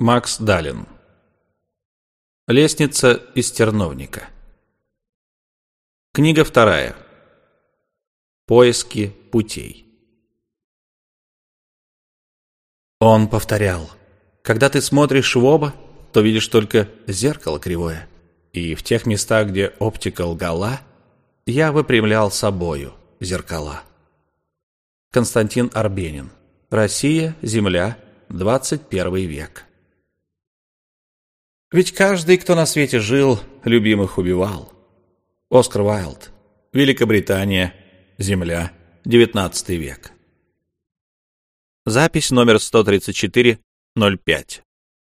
Макс Далин. Лестница из терновника. Книга вторая. Поиски путей. Он повторял. Когда ты смотришь в оба, то видишь только зеркало кривое. И в тех местах, где оптика лгала, я выпрямлял собою зеркала. Константин Арбенин. Россия, Земля, 21 век. Ведь каждый, кто на свете жил, любимых убивал. Оскар Уайлд. Великобритания. Земля. 19 век. Запись номер 134-05.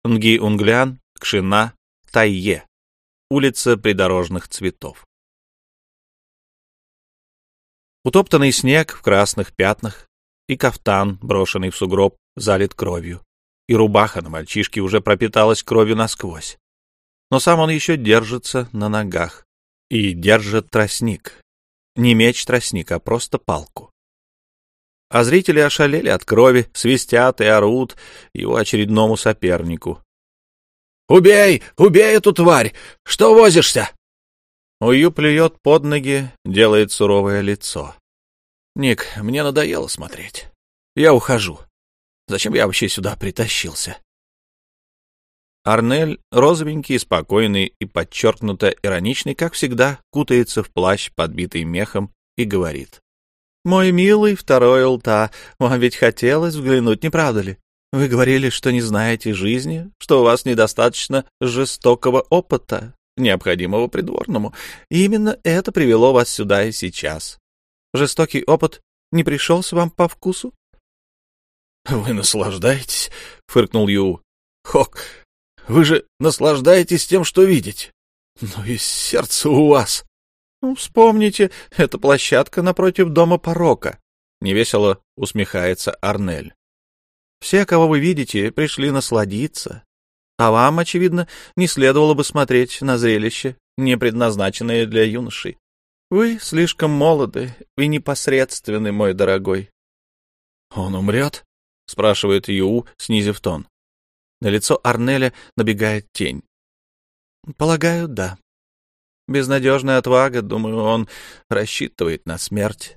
Нги Унглян, Кшина, Тайе. Улица придорожных цветов. Утоптанный снег в красных пятнах и кафтан, брошенный в сугроб, залит кровью и рубаха на мальчишке уже пропиталась кровью насквозь. Но сам он еще держится на ногах и держит тростник. Не меч тростник, а просто палку. А зрители ошалели от крови, свистят и орут его очередному сопернику. «Убей! Убей эту тварь! Что возишься?» Ую плюет под ноги, делает суровое лицо. «Ник, мне надоело смотреть. Я ухожу. Зачем я вообще сюда притащился? Арнель, розовенький, спокойный и подчеркнуто ироничный, как всегда, кутается в плащ, подбитый мехом, и говорит. «Мой милый второй улта, вам ведь хотелось взглянуть, не правда ли? Вы говорили, что не знаете жизни, что у вас недостаточно жестокого опыта, необходимого придворному. И именно это привело вас сюда и сейчас. Жестокий опыт не пришелся вам по вкусу? «Вы наслаждаетесь?» — фыркнул Ю. «Хок, вы же наслаждаетесь тем, что видите. Ну и сердце у вас!» «Ну, вспомните, это площадка напротив дома порока», — невесело усмехается Арнель. «Все, кого вы видите, пришли насладиться. А вам, очевидно, не следовало бы смотреть на зрелище, не предназначенное для юношей. Вы слишком молоды и непосредственны, мой дорогой». «Он умрет?» — спрашивает Ю, снизив тон. На лицо Арнеля набегает тень. «Полагаю, да. Безнадежная отвага, думаю, он рассчитывает на смерть».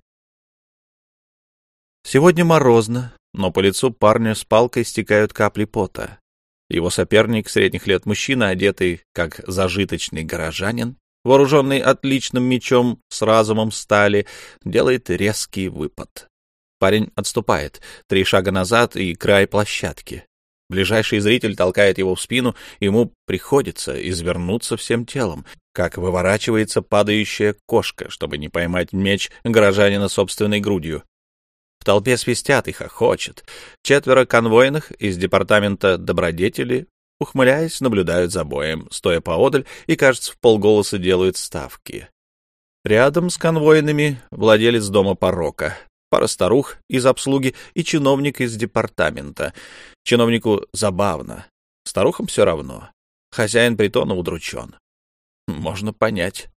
Сегодня морозно, но по лицу парня с палкой стекают капли пота. Его соперник, средних лет мужчина, одетый как зажиточный горожанин, вооруженный отличным мечом с разумом стали, делает резкий выпад. Парень отступает. Три шага назад и край площадки. Ближайший зритель толкает его в спину, ему приходится извернуться всем телом, как выворачивается падающая кошка, чтобы не поймать меч горожанина собственной грудью. В толпе свистят и хохочет. Четверо конвойных из департамента добродетели, ухмыляясь, наблюдают за боем, стоя поодаль и, кажется, в полголоса делают ставки. Рядом с конвойными владелец дома порока, пара старух из обслуги и чиновник из департамента. Чиновнику забавно, старухам все равно. Хозяин притона удручен. Можно понять.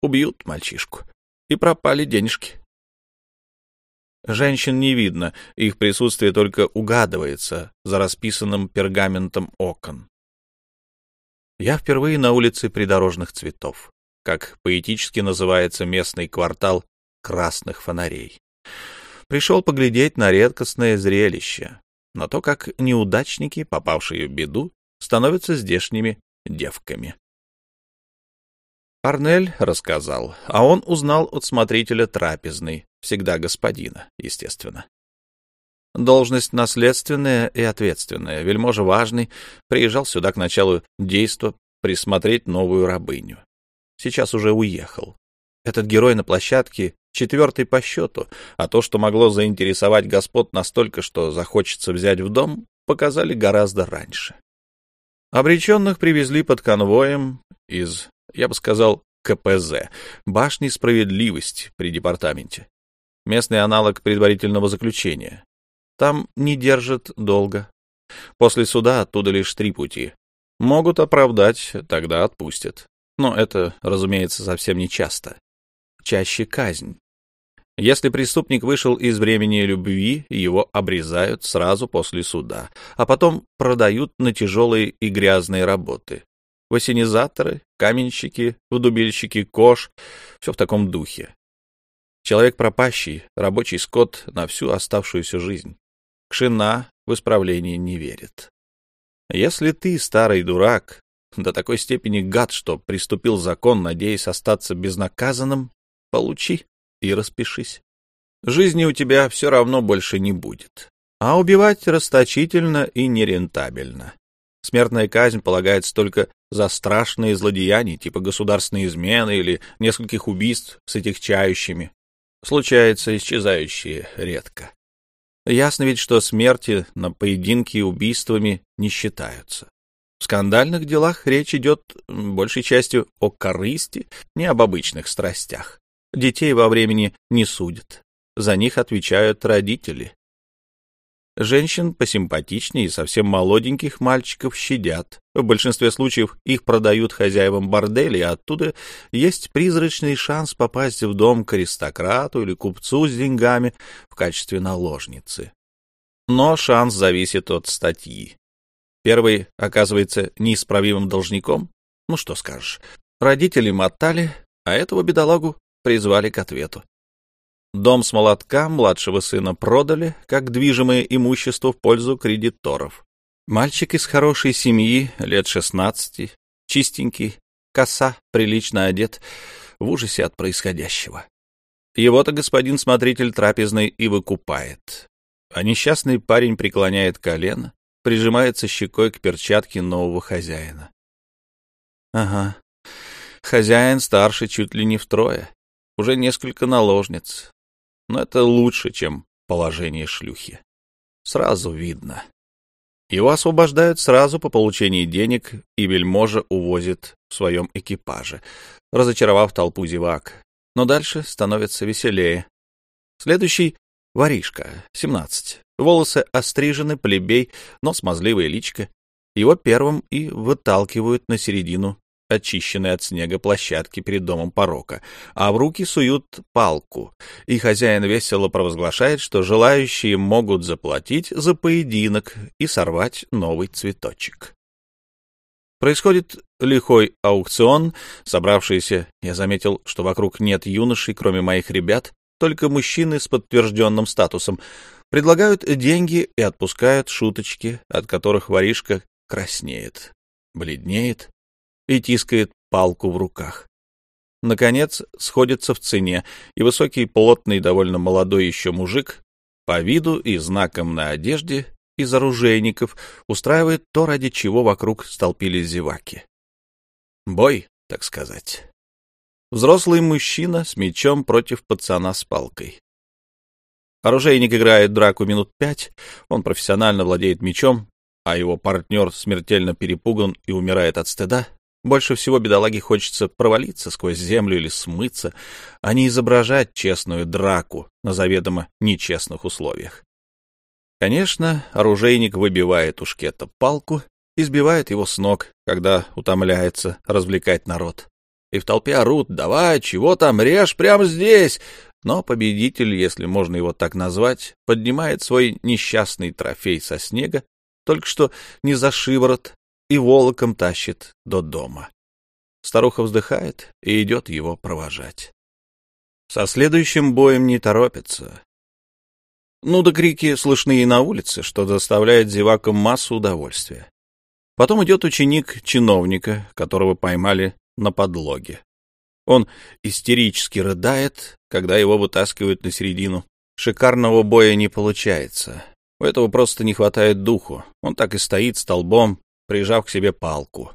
Убьют мальчишку. И пропали денежки. Женщин не видно, их присутствие только угадывается за расписанным пергаментом окон. Я впервые на улице придорожных цветов, как поэтически называется местный квартал красных фонарей пришел поглядеть на редкостное зрелище, на то, как неудачники, попавшие в беду, становятся здешними девками. Арнель рассказал, а он узнал от смотрителя трапезной, всегда господина, естественно. Должность наследственная и ответственная, вельможа важный, приезжал сюда к началу действа присмотреть новую рабыню. Сейчас уже уехал. Этот герой на площадке четвертый по счету, а то, что могло заинтересовать господ настолько, что захочется взять в дом, показали гораздо раньше. Обреченных привезли под конвоем из, я бы сказал, КПЗ, башни справедливости при департаменте. Местный аналог предварительного заключения. Там не держат долго. После суда оттуда лишь три пути. Могут оправдать, тогда отпустят. Но это, разумеется, совсем не часто. Чаще казнь. Если преступник вышел из времени любви, его обрезают сразу после суда, а потом продают на тяжелые и грязные работы. Васенизаторы, каменщики, удубильщики, кож — все в таком духе. Человек пропащий, рабочий скот на всю оставшуюся жизнь. Кшина в исправление не верит. Если ты, старый дурак, до такой степени гад, что приступил закон, надеясь остаться безнаказанным, получи и распишись. Жизни у тебя все равно больше не будет. А убивать расточительно и нерентабельно. Смертная казнь полагается только за страшные злодеяния, типа государственной измены или нескольких убийств с этихчающими. Случается исчезающие редко. Ясно ведь, что смерти на поединке убийствами не считаются. В скандальных делах речь идет большей частью о корысти, не об обычных страстях. Детей во времени не судят. За них отвечают родители. Женщин посимпатичнее и совсем молоденьких мальчиков щадят. В большинстве случаев их продают хозяевам борделей, а оттуда есть призрачный шанс попасть в дом к аристократу или купцу с деньгами в качестве наложницы. Но шанс зависит от статьи. Первый оказывается неисправимым должником. Ну что скажешь, родители мотали, а этого бедолагу призвали к ответу. Дом с молотка младшего сына продали, как движимое имущество в пользу кредиторов. Мальчик из хорошей семьи, лет шестнадцати, чистенький, коса, прилично одет, в ужасе от происходящего. Его-то господин смотритель трапезной и выкупает. А несчастный парень преклоняет колено, прижимается щекой к перчатке нового хозяина. Ага, хозяин старше чуть ли не втрое уже несколько наложниц. Но это лучше, чем положение шлюхи. Сразу видно. Его освобождают сразу по получении денег, и вельможа увозит в своем экипаже, разочаровав толпу зевак. Но дальше становится веселее. Следующий — воришка, 17. Волосы острижены, плебей, но смазливая личка. Его первым и выталкивают на середину очищенной от снега площадки перед домом порока, а в руки суют палку, и хозяин весело провозглашает, что желающие могут заплатить за поединок и сорвать новый цветочек. Происходит лихой аукцион, собравшиеся, я заметил, что вокруг нет юношей, кроме моих ребят, только мужчины с подтвержденным статусом, предлагают деньги и отпускают шуточки, от которых воришка краснеет, бледнеет и тискает палку в руках. Наконец, сходится в цене, и высокий, плотный, довольно молодой еще мужик, по виду и знаком на одежде, из оружейников, устраивает то, ради чего вокруг столпились зеваки. Бой, так сказать. Взрослый мужчина с мечом против пацана с палкой. Оружейник играет драку минут пять, он профессионально владеет мечом, а его партнер смертельно перепуган и умирает от стыда, больше всего бедолаге хочется провалиться сквозь землю или смыться, а не изображать честную драку на заведомо нечестных условиях. Конечно, оружейник выбивает у шкета палку и сбивает его с ног, когда утомляется развлекать народ. И в толпе орут «Давай, чего там, режь прямо здесь!» Но победитель, если можно его так назвать, поднимает свой несчастный трофей со снега, только что не за шиворот, и волоком тащит до дома. Старуха вздыхает и идет его провожать. Со следующим боем не торопится. Ну да крики слышны и на улице, что доставляет зевакам массу удовольствия. Потом идет ученик чиновника, которого поймали на подлоге. Он истерически рыдает, когда его вытаскивают на середину. Шикарного боя не получается. У этого просто не хватает духу. Он так и стоит столбом, прижав к себе палку.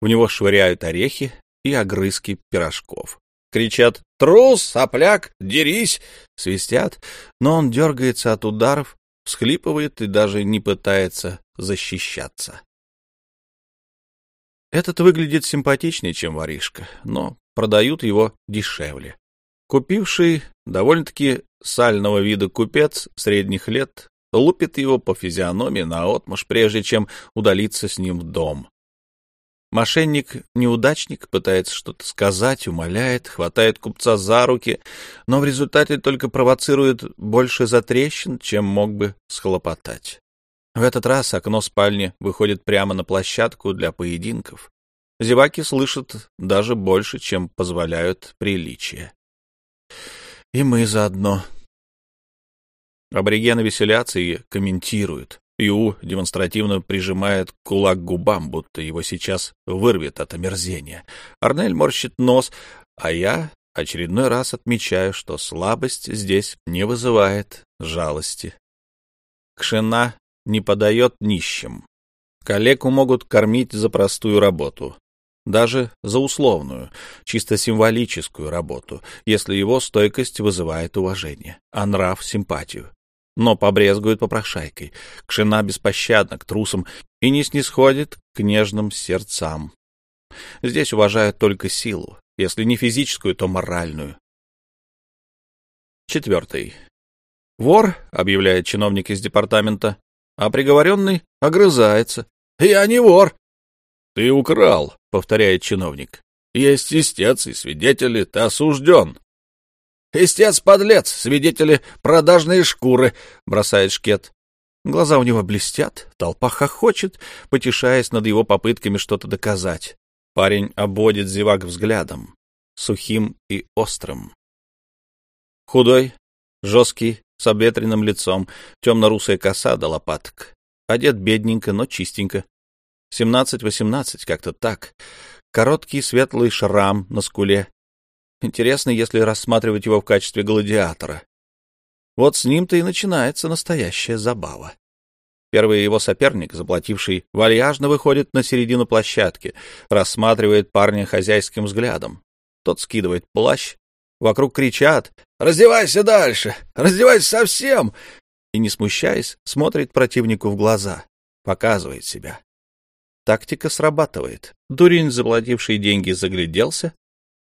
В него швыряют орехи и огрызки пирожков. Кричат «Трус! Сопляк! Дерись!» Свистят, но он дергается от ударов, всхлипывает и даже не пытается защищаться. Этот выглядит симпатичнее, чем воришка, но продают его дешевле. Купивший довольно-таки сального вида купец средних лет лупит его по физиономии наотмашь, прежде чем удалиться с ним в дом. Мошенник-неудачник пытается что-то сказать, умоляет, хватает купца за руки, но в результате только провоцирует больше затрещин, чем мог бы схлопотать. В этот раз окно спальни выходит прямо на площадку для поединков. Зеваки слышат даже больше, чем позволяют приличия. И мы заодно. Аборигены веселятся и комментируют. Ю демонстративно прижимает кулак к губам, будто его сейчас вырвет от омерзения. Арнель морщит нос, а я очередной раз отмечаю, что слабость здесь не вызывает жалости. Кшена не подает нищим. Калеку могут кормить за простую работу, даже за условную, чисто символическую работу, если его стойкость вызывает уважение, а нрав — симпатию но побрезгует попрошайкой. Кшина беспощадна к трусам и не снисходит к нежным сердцам. Здесь уважают только силу, если не физическую, то моральную. Четвертый. Вор, объявляет чиновник из департамента, а приговоренный огрызается. «Я не вор!» «Ты украл», — повторяет чиновник. «Есть истец и свидетели, ты осужден». «Истец-подлец! Свидетели продажные шкуры!» — бросает шкет. Глаза у него блестят, толпа хохочет, потешаясь над его попытками что-то доказать. Парень обводит зевак взглядом, сухим и острым. Худой, жесткий, с обветренным лицом, темно-русая коса до лопаток. Одет бедненько, но чистенько. Семнадцать-восемнадцать, как-то так. Короткий светлый шрам на скуле, Интересно, если рассматривать его в качестве гладиатора. Вот с ним-то и начинается настоящая забава. Первый его соперник, заплативший, вальяжно выходит на середину площадки, рассматривает парня хозяйским взглядом. Тот скидывает плащ, вокруг кричат «Раздевайся дальше! Раздевайся совсем!» и, не смущаясь, смотрит противнику в глаза, показывает себя. Тактика срабатывает. Дурень, заплативший деньги, загляделся,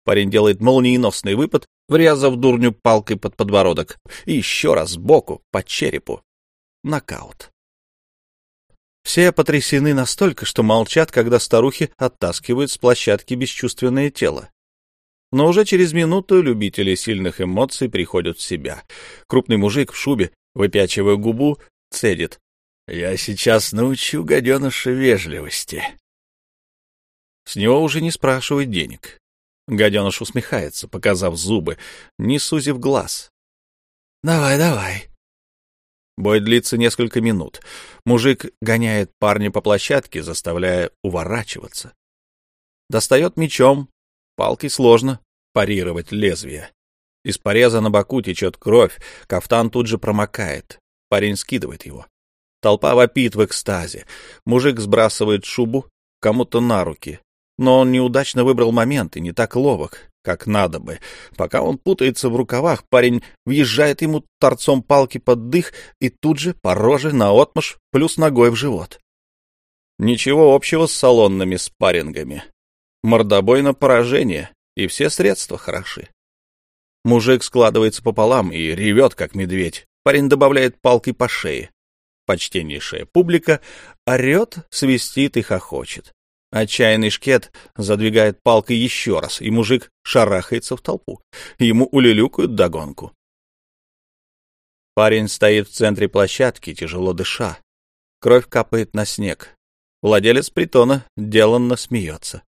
Парень делает молниеносный выпад, врезав дурню палкой под подбородок. И еще раз сбоку, по черепу. Нокаут. Все потрясены настолько, что молчат, когда старухи оттаскивают с площадки бесчувственное тело. Но уже через минуту любители сильных эмоций приходят в себя. Крупный мужик в шубе, выпячивая губу, цедит. «Я сейчас научу гаденыша вежливости». С него уже не спрашивают денег. Гаденыш усмехается, показав зубы, не сузив глаз. «Давай, давай». Бой длится несколько минут. Мужик гоняет парня по площадке, заставляя уворачиваться. Достает мечом. Палкой сложно парировать лезвие. Из пореза на боку течет кровь, кафтан тут же промокает. Парень скидывает его. Толпа вопит в экстазе. Мужик сбрасывает шубу кому-то на руки но он неудачно выбрал момент и не так ловок, как надо бы. Пока он путается в рукавах, парень въезжает ему торцом палки под дых и тут же по роже наотмашь плюс ногой в живот. Ничего общего с салонными спаррингами. Мордобой на поражение, и все средства хороши. Мужик складывается пополам и ревет, как медведь. Парень добавляет палкой по шее. Почтеннейшая публика орет, свистит и хохочет. Отчаянный шкет задвигает палкой еще раз, и мужик шарахается в толпу. Ему улюлюкают догонку. Парень стоит в центре площадки, тяжело дыша. Кровь капает на снег. Владелец притона деланно смеется.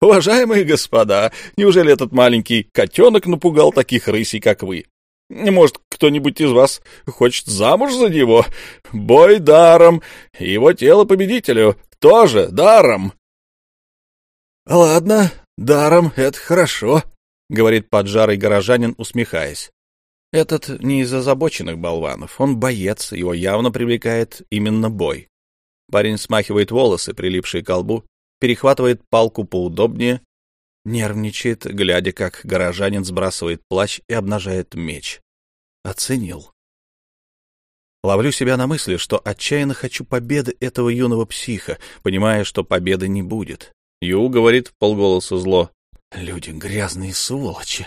«Уважаемые господа, неужели этот маленький котенок напугал таких рысей, как вы? Может, кто-нибудь из вас хочет замуж за него? Бой даром, его тело победителю тоже даром. — Ладно, даром — это хорошо, — говорит поджарый горожанин, усмехаясь. Этот не из озабоченных болванов, он боец, его явно привлекает именно бой. Парень смахивает волосы, прилипшие к лбу, перехватывает палку поудобнее, нервничает, глядя, как горожанин сбрасывает плащ и обнажает меч. Оценил. Ловлю себя на мысли, что отчаянно хочу победы этого юного психа, понимая, что победы не будет. Ю говорит полголоса зло. «Люди грязные сволочи!»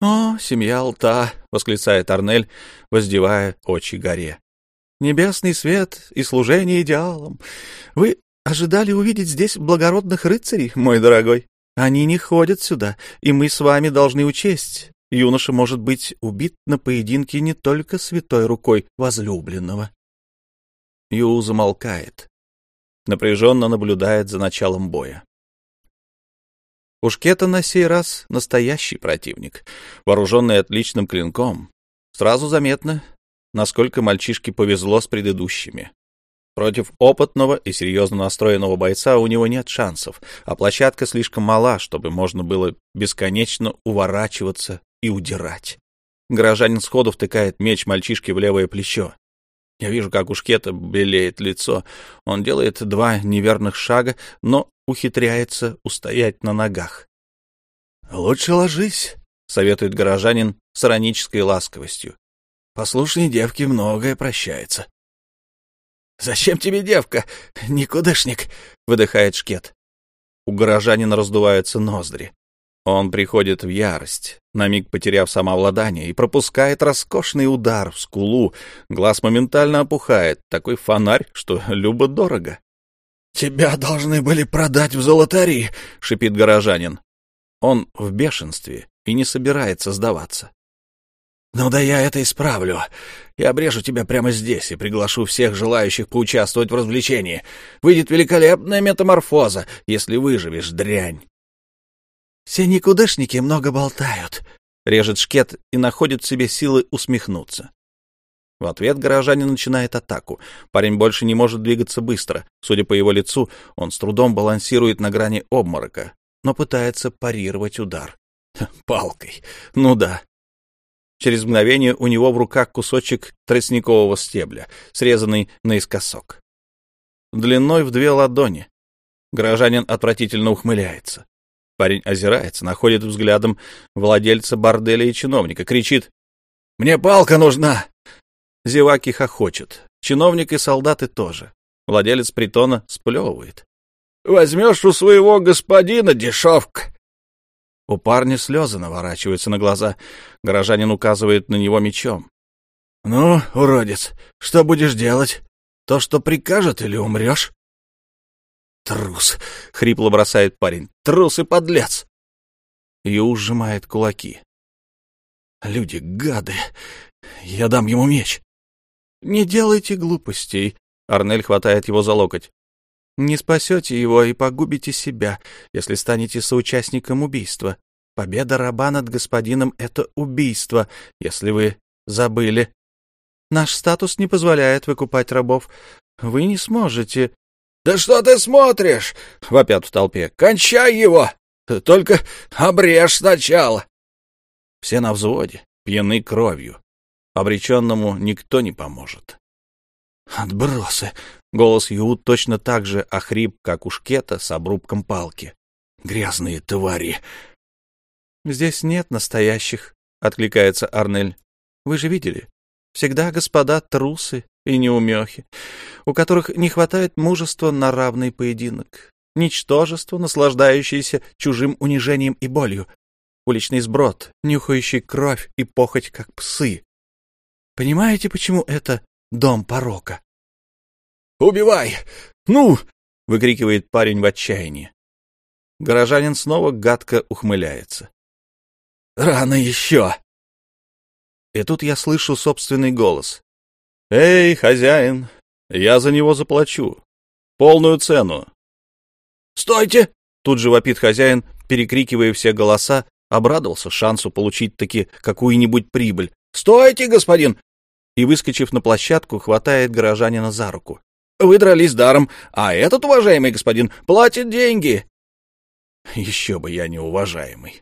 «О, семья Алта!» — восклицает Арнель, воздевая очи горе. «Небесный свет и служение идеалам! Вы ожидали увидеть здесь благородных рыцарей, мой дорогой. Они не ходят сюда, и мы с вами должны учесть. Юноша может быть убит на поединке не только святой рукой возлюбленного. Ю замолкает, напряженно наблюдает за началом боя. Ушкета на сей раз настоящий противник, вооруженный отличным клинком. Сразу заметно, насколько мальчишке повезло с предыдущими. Против опытного и серьезно настроенного бойца у него нет шансов, а площадка слишком мала, чтобы можно было бесконечно уворачиваться и удирать. Горожанин сходу втыкает меч мальчишке в левое плечо. Я вижу, как у Шкета белеет лицо. Он делает два неверных шага, но ухитряется устоять на ногах. — Лучше ложись, — советует горожанин с иронической ласковостью. — Послушной девке многое прощается. — Зачем тебе девка, никудышник? — выдыхает Шкет. У горожанина раздуваются ноздри. Он приходит в ярость, на миг потеряв самообладание, и пропускает роскошный удар в скулу. Глаз моментально опухает, такой фонарь, что любо-дорого. «Тебя должны были продать в золотари!» — шипит горожанин. Он в бешенстве и не собирается сдаваться. «Ну да я это исправлю. Я обрежу тебя прямо здесь и приглашу всех желающих поучаствовать в развлечении. Выйдет великолепная метаморфоза, если выживешь, дрянь!» «Все никудышники много болтают», — режет шкет и находит в себе силы усмехнуться. В ответ горожанин начинает атаку. Парень больше не может двигаться быстро. Судя по его лицу, он с трудом балансирует на грани обморока, но пытается парировать удар. Палкой. Ну да. Через мгновение у него в руках кусочек тростникового стебля, срезанный наискосок. Длиной в две ладони. Горожанин отвратительно ухмыляется. Парень озирается, находит взглядом владельца борделя и чиновника, кричит «Мне палка нужна!» Зеваки хохочет. Чиновник и солдаты тоже. Владелец притона сплевывает. «Возьмешь у своего господина дешевка!» У парня слезы наворачиваются на глаза. Горожанин указывает на него мечом. «Ну, уродец, что будешь делать? То, что прикажет, или умрешь?» «Трус!» — хрипло бросает парень. «Трус и подлец!» Ю сжимает кулаки. «Люди, гады! Я дам ему меч!» «Не делайте глупостей», — Арнель хватает его за локоть. «Не спасете его и погубите себя, если станете соучастником убийства. Победа раба над господином — это убийство, если вы забыли. Наш статус не позволяет выкупать рабов. Вы не сможете...» «Да что ты смотришь?» — вопят в толпе. «Кончай его! Только обрежь сначала!» Все на взводе, пьяны кровью. Обреченному никто не поможет. «Отбросы!» — голос Ю точно так же охрип, как у шкета с обрубком палки. «Грязные твари!» «Здесь нет настоящих», — откликается Арнель. «Вы же видели? Всегда господа трусы и неумехи, у которых не хватает мужества на равный поединок, ничтожество, наслаждающееся чужим унижением и болью, уличный сброд, нюхающий кровь и похоть, как псы, Понимаете, почему это дом порока? «Убивай! Ну!» — выкрикивает парень в отчаянии. Горожанин снова гадко ухмыляется. «Рано еще!» И тут я слышу собственный голос. «Эй, хозяин, я за него заплачу. Полную цену». «Стойте!» — тут же вопит хозяин, перекрикивая все голоса, обрадовался шансу получить таки какую-нибудь прибыль. «Стойте, господин! и, выскочив на площадку, хватает горожанина за руку. «Вы дрались даром, а этот, уважаемый господин, платит деньги!» «Еще бы я не уважаемый.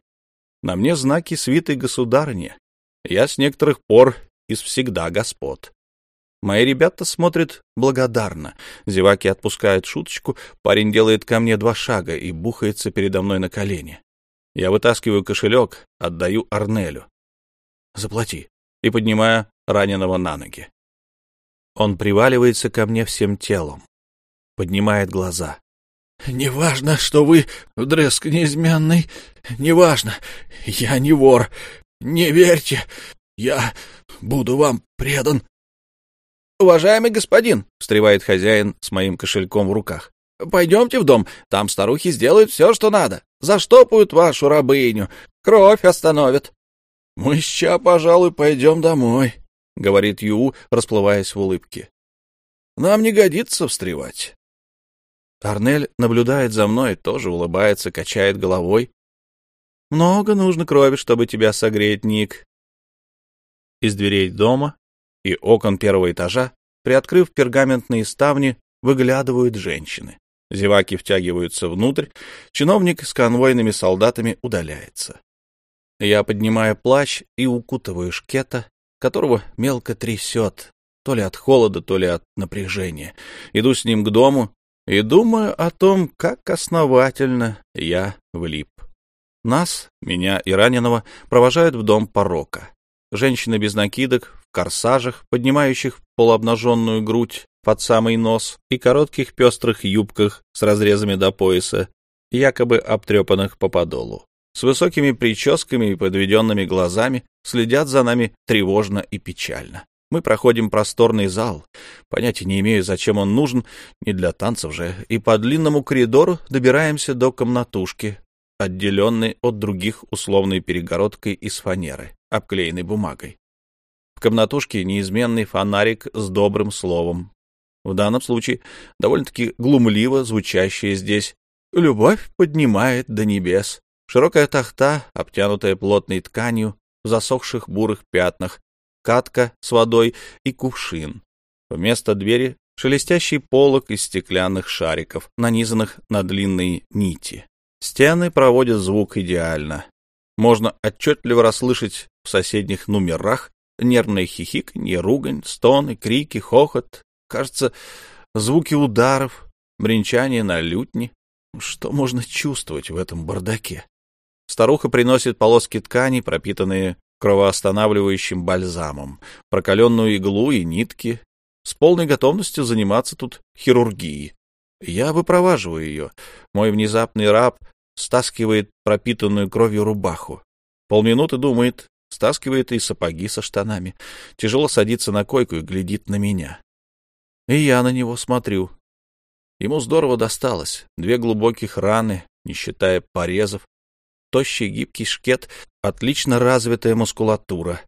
На мне знаки свиты государыни. Я с некоторых пор из всегда господ. Мои ребята смотрят благодарно. Зеваки отпускают шуточку, парень делает ко мне два шага и бухается передо мной на колени. Я вытаскиваю кошелек, отдаю Арнелю. «Заплати», и поднимаю раненого на ноги. Он приваливается ко мне всем телом, поднимает глаза. «Неважно, что вы вдрызг неизменный, неважно, я не вор, не верьте, я буду вам предан». «Уважаемый господин», — встревает хозяин с моим кошельком в руках, Пойдемте в дом, там старухи сделают все, что надо. Заштопают вашу рабыню, кровь остановят. — Мы ща, пожалуй, пойдем домой, — говорит Ю, расплываясь в улыбке. — Нам не годится встревать. Арнель наблюдает за мной, тоже улыбается, качает головой. — Много нужно крови, чтобы тебя согреть, Ник. Из дверей дома и окон первого этажа, приоткрыв пергаментные ставни, выглядывают женщины. Зеваки втягиваются внутрь, чиновник с конвойными солдатами удаляется. Я поднимаю плащ и укутываю шкета, которого мелко трясет, то ли от холода, то ли от напряжения. Иду с ним к дому и думаю о том, как основательно я влип. Нас, меня и раненого, провожают в дом порока. Женщины без накидок, корсажах, поднимающих полуобнаженную грудь, под самый нос и коротких пестрых юбках с разрезами до пояса, якобы обтрепанных по подолу. С высокими прическами и подведенными глазами следят за нами тревожно и печально. Мы проходим просторный зал, понятия не имею, зачем он нужен, не для танцев же, и по длинному коридору добираемся до комнатушки, отделенной от других условной перегородкой из фанеры, обклеенной бумагой. В комнатушке неизменный фонарик с добрым словом, в данном случае довольно-таки глумливо звучащее здесь «Любовь поднимает до небес». Широкая тахта, обтянутая плотной тканью, в засохших бурых пятнах, катка с водой и кувшин. Вместо двери шелестящий полог из стеклянных шариков, нанизанных на длинные нити. Стены проводят звук идеально. Можно отчетливо расслышать в соседних номерах нервное хихиканье, ругань, стоны, крики, хохот, Кажется, звуки ударов, бренчание на лютне. Что можно чувствовать в этом бардаке? Старуха приносит полоски ткани, пропитанные кровоостанавливающим бальзамом, прокаленную иглу и нитки, с полной готовностью заниматься тут хирургией. Я выпроваживаю ее. Мой внезапный раб стаскивает пропитанную кровью рубаху. Полминуты думает, стаскивает и сапоги со штанами. Тяжело садится на койку и глядит на меня. И я на него смотрю. Ему здорово досталось. Две глубоких раны, не считая порезов. Тощий гибкий шкет, отлично развитая мускулатура.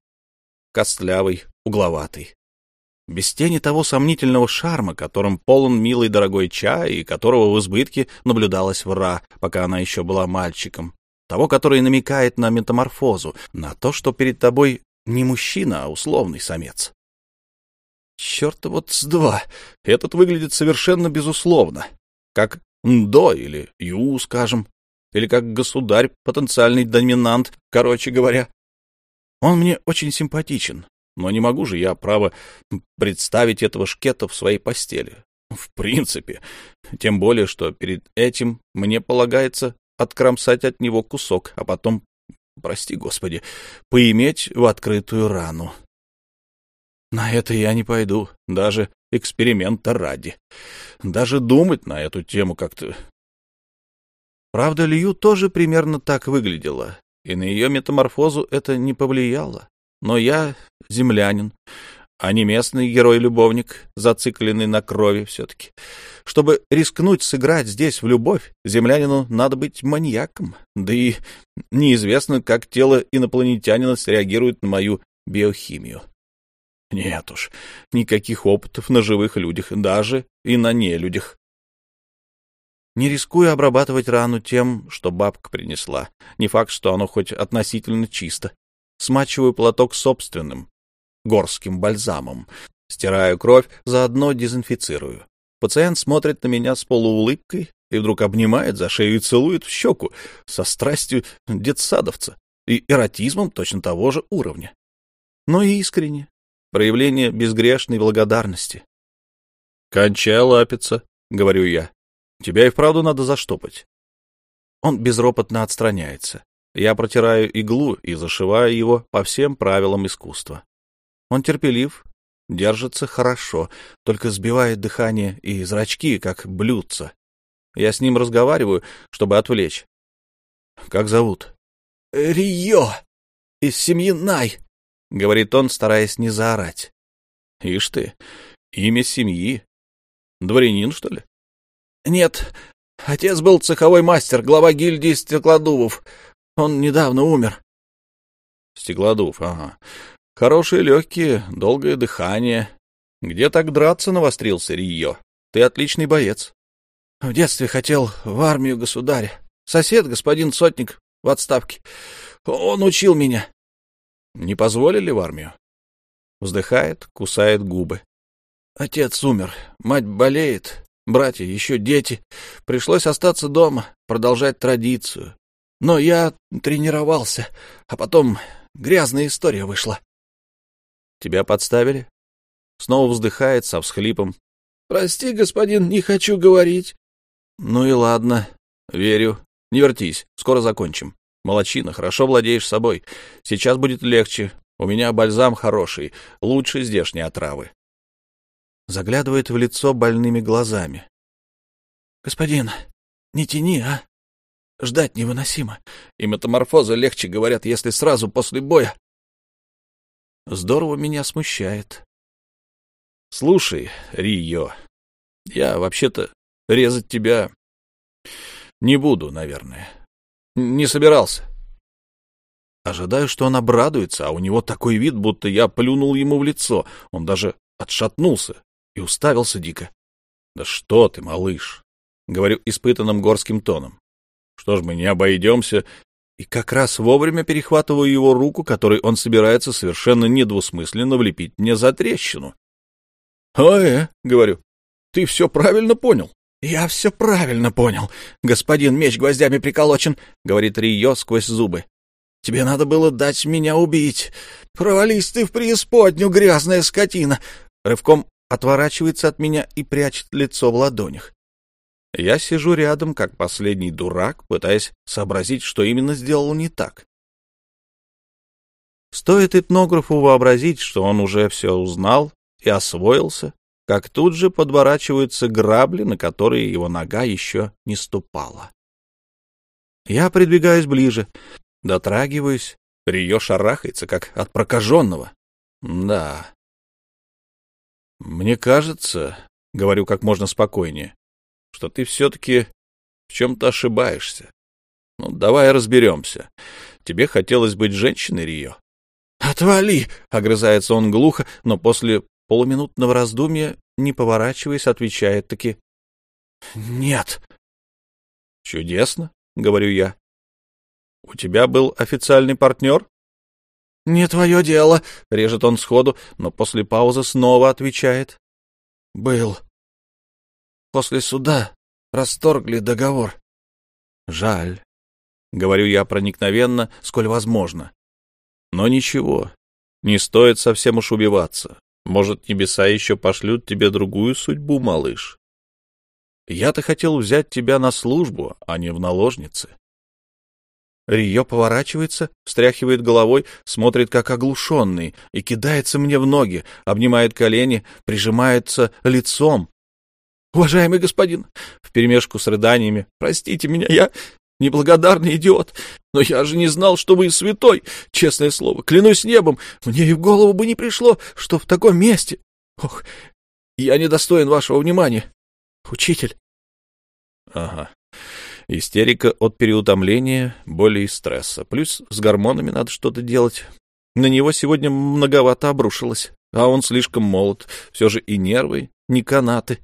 Костлявый, угловатый. Без тени того сомнительного шарма, которым полон милый дорогой чай, и которого в избытке наблюдалась вра, пока она еще была мальчиком. Того, который намекает на метаморфозу, на то, что перед тобой не мужчина, а условный самец. Черт вот с два. Этот выглядит совершенно безусловно. Как Ндо или Ю, скажем. Или как государь, потенциальный доминант, короче говоря. Он мне очень симпатичен, но не могу же я, право, представить этого шкета в своей постели. В принципе. Тем более, что перед этим мне полагается откромсать от него кусок, а потом, прости господи, поиметь в открытую рану. На это я не пойду, даже эксперимента ради. Даже думать на эту тему как-то... Правда, Лью тоже примерно так выглядела, и на ее метаморфозу это не повлияло. Но я землянин, а не местный герой-любовник, зацикленный на крови все-таки. Чтобы рискнуть сыграть здесь в любовь, землянину надо быть маньяком, да и неизвестно, как тело инопланетянина среагирует на мою биохимию. Нет уж, никаких опытов на живых людях, даже и на нелюдях. Не рискую обрабатывать рану тем, что бабка принесла. Не факт, что оно хоть относительно чисто. Смачиваю платок собственным, горским бальзамом. Стираю кровь, заодно дезинфицирую. Пациент смотрит на меня с полуулыбкой и вдруг обнимает за шею и целует в щеку со страстью детсадовца и эротизмом точно того же уровня. Но искренне, проявление безгрешной благодарности. — Кончай лапиться, — говорю я. — Тебя и вправду надо заштопать. Он безропотно отстраняется. Я протираю иглу и зашиваю его по всем правилам искусства. Он терпелив, держится хорошо, только сбивает дыхание и зрачки, как блюдца. Я с ним разговариваю, чтобы отвлечь. — Как зовут? — Рио, из семьи Най. — говорит он, стараясь не заорать. — Ишь ты, имя семьи. Дворянин, что ли? Нет, отец был цеховой мастер, глава гильдии стеклодувов. Он недавно умер. Стеклодув, ага. Хорошие легкие, долгое дыхание. Где так драться навострился Рио? Ты отличный боец. В детстве хотел в армию государя. Сосед, господин Сотник, в отставке. Он учил меня. Не позволили в армию? Вздыхает, кусает губы. Отец умер, мать болеет, братья, еще дети. Пришлось остаться дома, продолжать традицию. Но я тренировался, а потом грязная история вышла. Тебя подставили? Снова вздыхает со всхлипом. Прости, господин, не хочу говорить. Ну и ладно, верю. Не вертись, скоро закончим. Молодчина, хорошо владеешь собой. Сейчас будет легче. У меня бальзам хороший, лучше здешней отравы. Заглядывает в лицо больными глазами. Господин, не тяни, а? Ждать невыносимо. И метаморфоза легче, говорят, если сразу после боя. Здорово меня смущает. Слушай, Рио, я вообще-то резать тебя не буду, наверное. Не собирался. Ожидаю, что он обрадуется, а у него такой вид, будто я плюнул ему в лицо. Он даже отшатнулся и уставился дико. — Да что ты, малыш! — говорю испытанным горским тоном. — Что ж мы не обойдемся? И как раз вовремя перехватываю его руку, которой он собирается совершенно недвусмысленно влепить мне за трещину. — э, говорю, — ты все правильно понял. — Я все правильно понял. Господин меч гвоздями приколочен, — говорит Рио сквозь зубы. — Тебе надо было дать меня убить. Провались ты в преисподнюю, грязная скотина. Рывком отворачивается от меня и прячет лицо в ладонях. Я сижу рядом, как последний дурак, пытаясь сообразить, что именно сделал не так. Стоит этнографу вообразить, что он уже все узнал и освоился, как тут же подворачиваются грабли, на которые его нога еще не ступала. Я придвигаюсь ближе, дотрагиваюсь, Рио шарахается, как от прокаженного. Да. Мне кажется, говорю как можно спокойнее, что ты все-таки в чем-то ошибаешься. Ну, давай разберемся. Тебе хотелось быть женщиной, Рио? «Отвали!» — огрызается он глухо, но после полуминутного раздумья, не поворачиваясь, отвечает таки «Нет». «Чудесно», — говорю я. «У тебя был официальный партнер?» «Не твое дело», — режет он сходу, но после паузы снова отвечает. «Был. После суда расторгли договор». «Жаль», — говорю я проникновенно, сколь возможно. «Но ничего, не стоит совсем уж убиваться. Может, небеса еще пошлют тебе другую судьбу, малыш. Я-то хотел взять тебя на службу, а не в наложницы. Рио поворачивается, встряхивает головой, смотрит как оглушенный и кидается мне в ноги, обнимает колени, прижимается лицом. «Уважаемый господин!» — вперемешку с рыданиями. «Простите меня, я неблагодарный идиот, но я же не знал, что вы святой, честное слово, клянусь небом, мне и в голову бы не пришло, что в таком месте... Ох, я недостоин вашего внимания, учитель. Ага. Истерика от переутомления, боли и стресса. Плюс с гормонами надо что-то делать. На него сегодня многовато обрушилось, а он слишком молод. Все же и нервы, не канаты.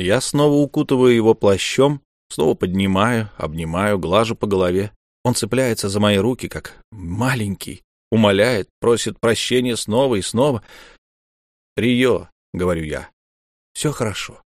Я снова укутываю его плащом, Снова поднимаю, обнимаю, глажу по голове. Он цепляется за мои руки, как маленький, умоляет, просит прощения снова и снова. «Рио», — говорю я, — «все хорошо.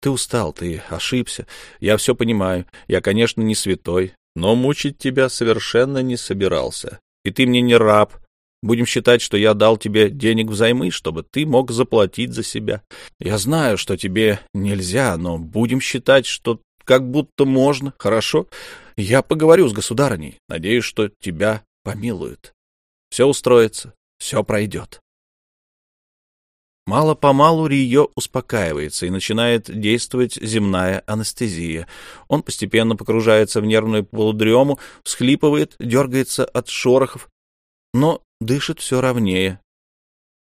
Ты устал, ты ошибся. Я все понимаю. Я, конечно, не святой, но мучить тебя совершенно не собирался. И ты мне не раб. Будем считать, что я дал тебе денег взаймы, чтобы ты мог заплатить за себя. Я знаю, что тебе нельзя, но будем считать, что как будто можно, хорошо? Я поговорю с государыней, надеюсь, что тебя помилуют. Все устроится, все пройдет. Мало-помалу Рио успокаивается и начинает действовать земная анестезия. Он постепенно погружается в нервную полудрему, всхлипывает, дергается от шорохов, но дышит все ровнее.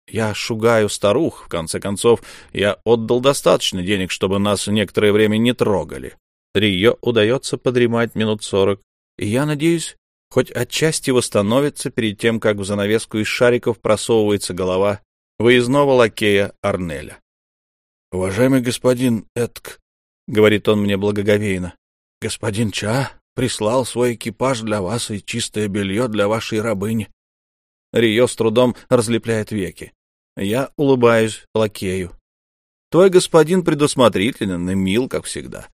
Я шугаю старух. В конце концов, я отдал достаточно денег, чтобы нас некоторое время не трогали. Рио удается подремать минут сорок, и я надеюсь, хоть отчасти восстановится перед тем, как в занавеску из шариков просовывается голова выездного лакея Арнеля. — Уважаемый господин Этк, — говорит он мне благоговейно, — господин Ча прислал свой экипаж для вас и чистое белье для вашей рабыни. Рио с трудом разлепляет веки. Я улыбаюсь лакею. Твой господин предусмотрителен и мил, как всегда.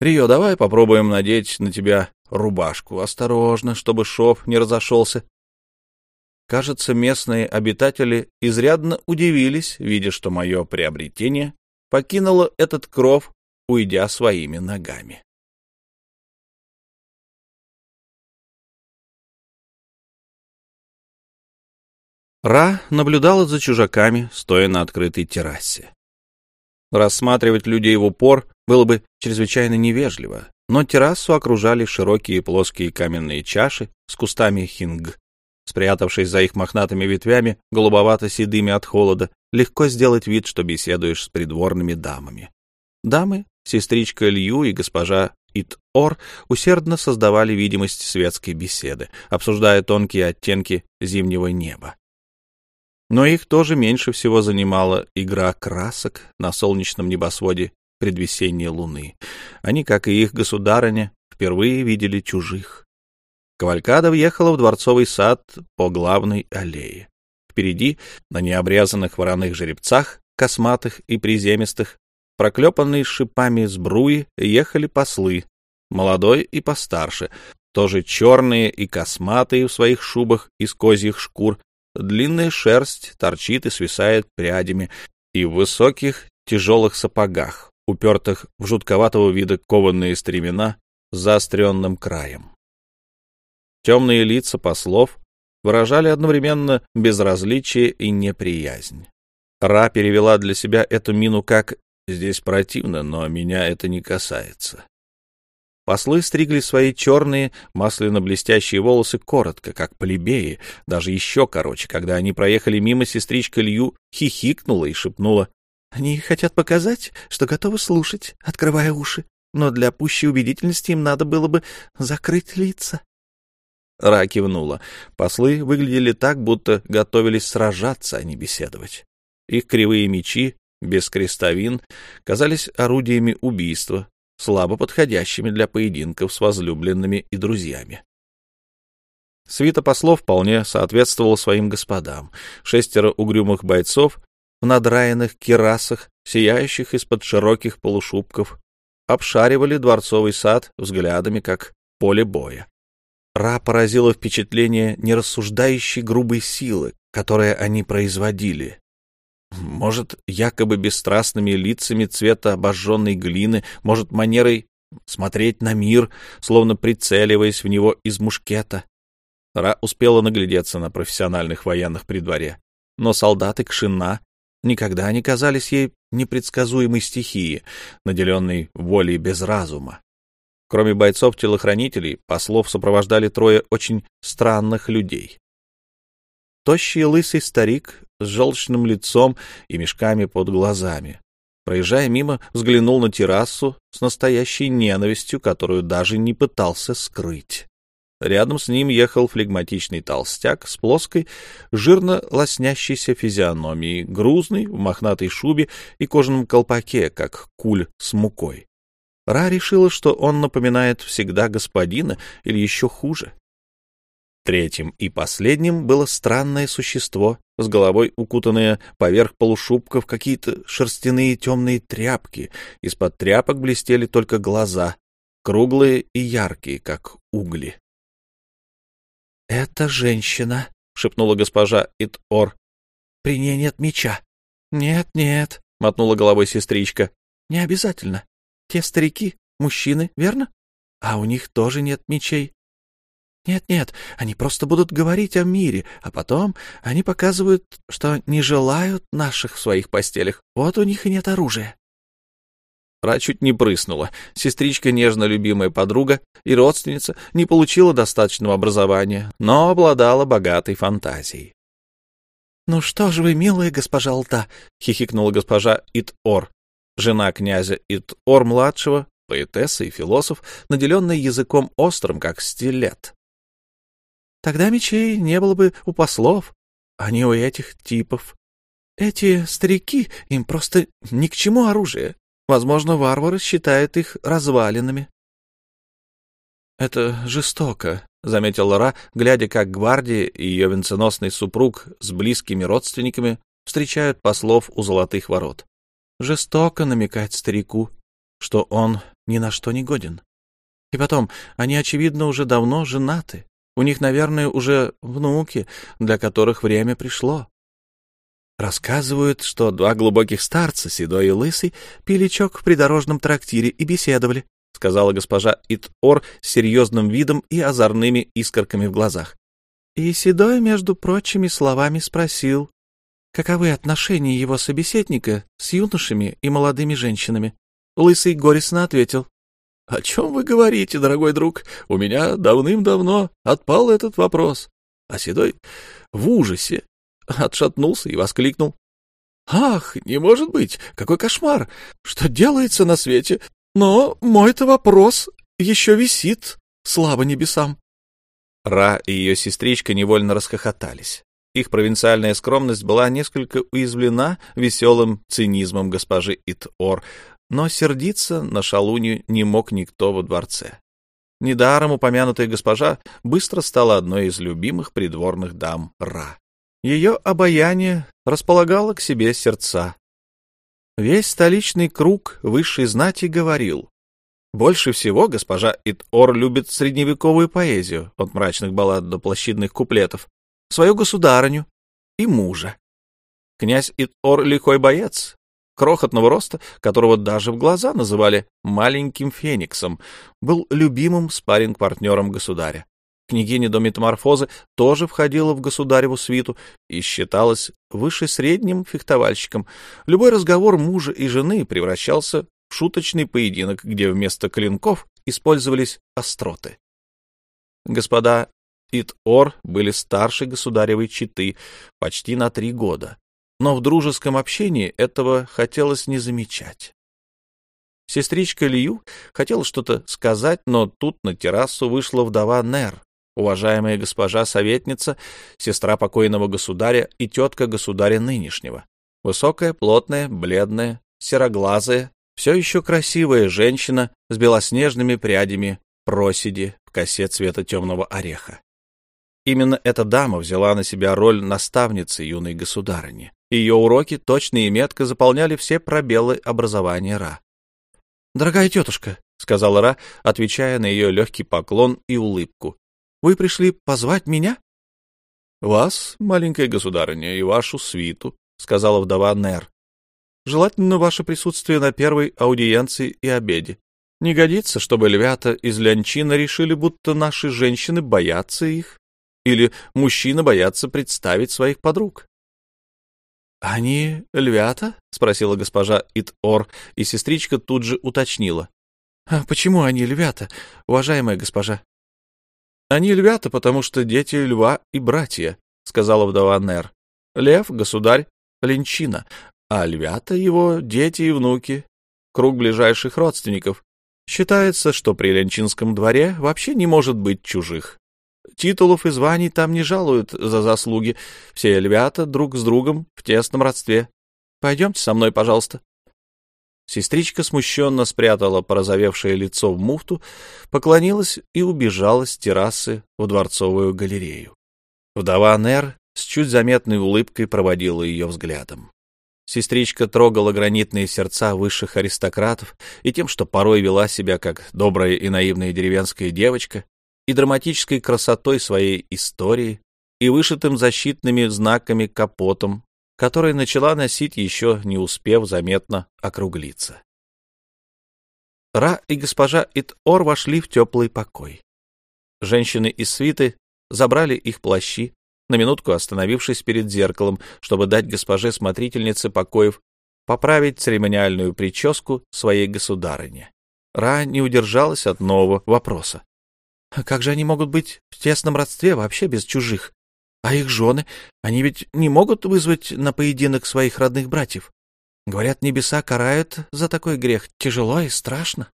Рио, давай попробуем надеть на тебя рубашку. Осторожно, чтобы шов не разошелся. Кажется, местные обитатели изрядно удивились, видя, что мое приобретение покинуло этот кров, уйдя своими ногами. Ра наблюдала за чужаками, стоя на открытой террасе. Рассматривать людей в упор было бы чрезвычайно невежливо, но террасу окружали широкие плоские каменные чаши с кустами хинг. Спрятавшись за их мохнатыми ветвями, голубовато-седыми от холода, легко сделать вид, что беседуешь с придворными дамами. Дамы, сестричка Лью и госпожа Ит-Ор усердно создавали видимость светской беседы, обсуждая тонкие оттенки зимнего неба. Но их тоже меньше всего занимала игра красок на солнечном небосводе предвесенней луны. Они, как и их государыня, впервые видели чужих. Кавалькада въехала в дворцовый сад по главной аллее. Впереди, на необрезанных вороных жеребцах, косматых и приземистых, проклепанные шипами сбруи, ехали послы, молодой и постарше, тоже черные и косматые в своих шубах из козьих шкур, Длинная шерсть торчит и свисает прядями, и в высоких тяжелых сапогах, упертых в жутковатого вида кованные стремена с заостренным краем. Темные лица послов выражали одновременно безразличие и неприязнь. Ра перевела для себя эту мину как «здесь противно, но меня это не касается». Послы стригли свои черные, масляно-блестящие волосы коротко, как плебеи, даже еще короче. Когда они проехали мимо, сестричка Лью хихикнула и шепнула. — Они хотят показать, что готовы слушать, открывая уши, но для пущей убедительности им надо было бы закрыть лица. Ра кивнула. Послы выглядели так, будто готовились сражаться, а не беседовать. Их кривые мечи, без крестовин, казались орудиями убийства, слабо подходящими для поединков с возлюбленными и друзьями. Свита послов вполне соответствовала своим господам. Шестеро угрюмых бойцов в надраенных кирасах, сияющих из-под широких полушубков, обшаривали дворцовый сад взглядами, как поле боя. Ра поразило впечатление нерассуждающей грубой силы, которое они производили, может, якобы бесстрастными лицами цвета обожженной глины, может, манерой смотреть на мир, словно прицеливаясь в него из мушкета. Ра успела наглядеться на профессиональных военных при дворе, но солдаты Кшина никогда не казались ей непредсказуемой стихией, наделенной волей без разума. Кроме бойцов-телохранителей, послов сопровождали трое очень странных людей. Тощий лысый старик с желчным лицом и мешками под глазами. Проезжая мимо, взглянул на террасу с настоящей ненавистью, которую даже не пытался скрыть. Рядом с ним ехал флегматичный толстяк с плоской, жирно лоснящейся физиономией, грузный, в мохнатой шубе и кожаном колпаке, как куль с мукой. Ра решила, что он напоминает всегда господина или еще хуже. Третьим и последним было странное существо, с головой укутанное поверх полушубков какие-то шерстяные темные тряпки. Из-под тряпок блестели только глаза, круглые и яркие, как угли. — Это женщина, — шепнула госпожа Ит-Ор. — При ней нет меча. — Нет, нет, — мотнула головой сестричка. — Не обязательно. Те старики — мужчины, верно? А у них тоже нет мечей. Нет-нет, они просто будут говорить о мире, а потом они показывают, что не желают наших в своих постелях. Вот у них и нет оружия. Ра чуть не прыснула. Сестричка, нежно любимая подруга и родственница, не получила достаточного образования, но обладала богатой фантазией. «Ну что же вы, милая госпожа Алта!» — хихикнула госпожа Ит-Ор, жена князя Ит-Ор-младшего, поэтесса и философ, наделенный языком острым, как стилет. «Тогда мечей не было бы у послов, а не у этих типов. Эти старики, им просто ни к чему оружие. Возможно, варвары считают их развалинами». «Это жестоко», — заметил Ра, глядя, как гвардия и ее венценосный супруг с близкими родственниками встречают послов у золотых ворот. Жестоко намекать старику, что он ни на что не годен. И потом, они, очевидно, уже давно женаты. У них, наверное, уже внуки, для которых время пришло. Рассказывают, что два глубоких старца, седой и лысый, пили чок в придорожном трактире и беседовали, — сказала госпожа Ит-Ор с серьезным видом и озорными искорками в глазах. И Седой, между прочими словами, спросил, каковы отношения его собеседника с юношами и молодыми женщинами. Лысый горестно ответил, — О чем вы говорите, дорогой друг? У меня давным-давно отпал этот вопрос. А Седой в ужасе отшатнулся и воскликнул. — Ах, не может быть! Какой кошмар! Что делается на свете? Но мой-то вопрос еще висит, слава небесам. Ра и ее сестричка невольно расхохотались. Их провинциальная скромность была несколько уязвлена веселым цинизмом госпожи Ит-Ор, но сердиться на шалунью не мог никто во дворце. Недаром упомянутая госпожа быстро стала одной из любимых придворных дам Ра. Ее обаяние располагало к себе сердца, Весь столичный круг высшей знати говорил. Больше всего госпожа Ит-Ор любит средневековую поэзию, от мрачных баллад до площадных куплетов, свою государыню и мужа. Князь Ит-Ор — лихой боец, крохотного роста, которого даже в глаза называли «маленьким фениксом», был любимым спарринг-партнером государя. Княгиня до метаморфозы тоже входила в государеву свиту и считалась выше средним фехтовальщиком. Любой разговор мужа и жены превращался в шуточный поединок, где вместо клинков использовались остроты. Господа Ит-Ор были старше государевой четы почти на три года, но в дружеском общении этого хотелось не замечать. Сестричка Лью хотела что-то сказать, но тут на террасу вышла вдова Нер уважаемая госпожа советница, сестра покойного государя и тетка государя нынешнего. Высокая, плотная, бледная, сероглазая, все еще красивая женщина с белоснежными прядями проседи в косе цвета темного ореха. Именно эта дама взяла на себя роль наставницы юной государыни. Ее уроки точно и метко заполняли все пробелы образования Ра. «Дорогая тетушка», — сказала Ра, отвечая на ее легкий поклон и улыбку, вы пришли позвать меня? — Вас, маленькая государыня, и вашу свиту, — сказала вдова Нер. — Желательно ваше присутствие на первой аудиенции и обеде. Не годится, чтобы львята из Лянчина решили, будто наши женщины боятся их, или мужчины боятся представить своих подруг. — Они львята? — спросила госпожа Ит-Ор, и сестричка тут же уточнила. — А почему они львята, уважаемая госпожа? Они львята, потому что дети льва и братья, — сказала вдова Нер. Лев — государь Ленчина, а львята — его дети и внуки, круг ближайших родственников. Считается, что при Ленчинском дворе вообще не может быть чужих. Титулов и званий там не жалуют за заслуги. Все львята друг с другом в тесном родстве. Пойдемте со мной, пожалуйста. Сестричка смущенно спрятала порозовевшее лицо в муфту, поклонилась и убежала с террасы в дворцовую галерею. Вдова Нер с чуть заметной улыбкой проводила ее взглядом. Сестричка трогала гранитные сердца высших аристократов и тем, что порой вела себя как добрая и наивная деревенская девочка, и драматической красотой своей истории, и вышитым защитными знаками капотом который начала носить, еще не успев заметно округлиться. Ра и госпожа Ит-Ор вошли в теплый покой. Женщины из свиты забрали их плащи, на минутку остановившись перед зеркалом, чтобы дать госпоже-смотрительнице покоев поправить церемониальную прическу своей государыне. Ра не удержалась от нового вопроса. «Как же они могут быть в тесном родстве вообще без чужих?» А их жены, они ведь не могут вызвать на поединок своих родных братьев. Говорят, небеса карают за такой грех. Тяжело и страшно.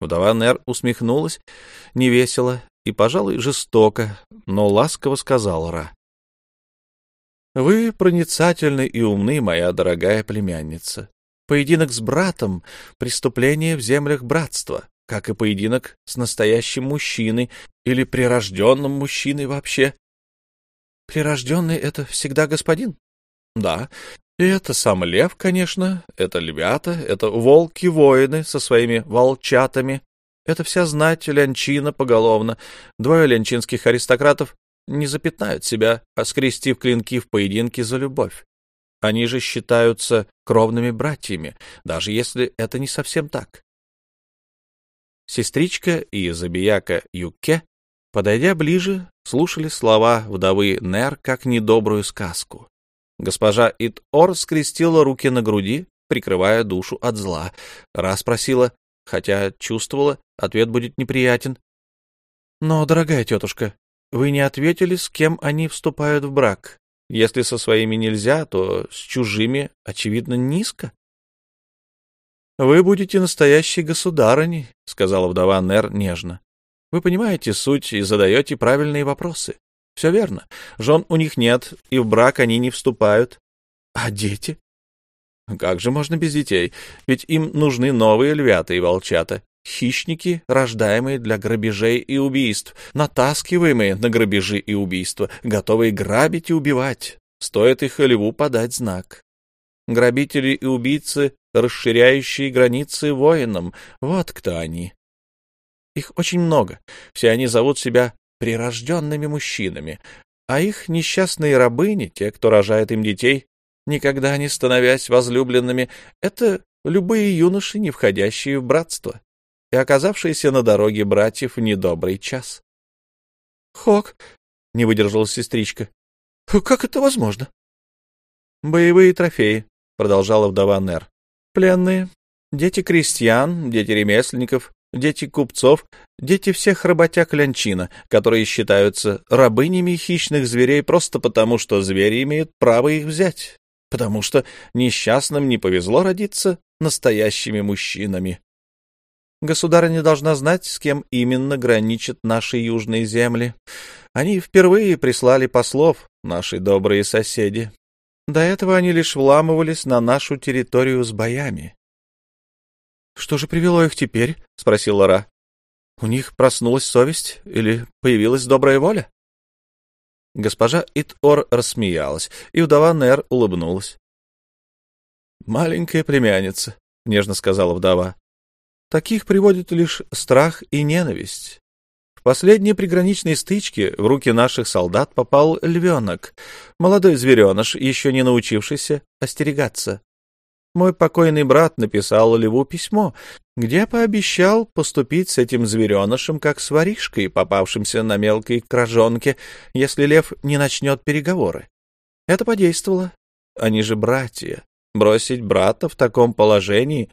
Вдова Нер усмехнулась невесело и, пожалуй, жестоко, но ласково сказала Ра. — Вы проницательны и умны, моя дорогая племянница. Поединок с братом — преступление в землях братства, как и поединок с настоящим мужчиной или прирожденным мужчиной вообще. Прирожденный — это всегда господин? Да. И это сам лев, конечно, это львята, это волки-воины со своими волчатами. Это вся знать лянчина поголовно. Двое лянчинских аристократов не запятнают себя, скрестив клинки в поединке за любовь. Они же считаются кровными братьями, даже если это не совсем так. Сестричка и забияка Юке, подойдя ближе, слушали слова вдовы Нер как недобрую сказку. Госпожа Ит-Ор скрестила руки на груди, прикрывая душу от зла. Раз просила, хотя чувствовала, ответ будет неприятен. — Но, дорогая тетушка, вы не ответили, с кем они вступают в брак. Если со своими нельзя, то с чужими, очевидно, низко. — Вы будете настоящей государыней, — сказала вдова Нер нежно. — Вы понимаете суть и задаете правильные вопросы. Все верно. Жен у них нет, и в брак они не вступают. А дети? Как же можно без детей? Ведь им нужны новые львята и волчата. Хищники, рождаемые для грабежей и убийств, натаскиваемые на грабежи и убийства, готовые грабить и убивать. Стоит их льву подать знак. Грабители и убийцы, расширяющие границы воинам, вот кто они. Их очень много. Все они зовут себя прирожденными мужчинами, а их несчастные рабыни, те, кто рожает им детей, никогда не становясь возлюбленными, это любые юноши, не входящие в братство и оказавшиеся на дороге братьев в недобрый час. — Хок, — не выдержала сестричка, — как это возможно? — Боевые трофеи, — продолжала вдова Нер. — Пленные, дети крестьян, дети ремесленников, дети купцов, дети всех работяг Лянчина, которые считаются рабынями хищных зверей просто потому, что звери имеют право их взять, потому что несчастным не повезло родиться настоящими мужчинами. Государыня должна знать, с кем именно граничат наши южные земли. Они впервые прислали послов, наши добрые соседи. До этого они лишь вламывались на нашу территорию с боями. Что же привело их теперь? — спросил Лара. — У них проснулась совесть или появилась добрая воля? Госпожа Ит-Ор рассмеялась, и вдова Нер улыбнулась. — Маленькая племянница, — нежно сказала вдова. — Таких приводит лишь страх и ненависть. Последней приграничной стычке в руки наших солдат попал львенок, молодой звереныш, еще не научившийся остерегаться. Мой покойный брат написал Леву письмо, где пообещал поступить с этим зверенышем как с воришкой, попавшимся на мелкой кражонке, если Лев не начнет переговоры. Это подействовало. Они же братья. Бросить брата в таком положении,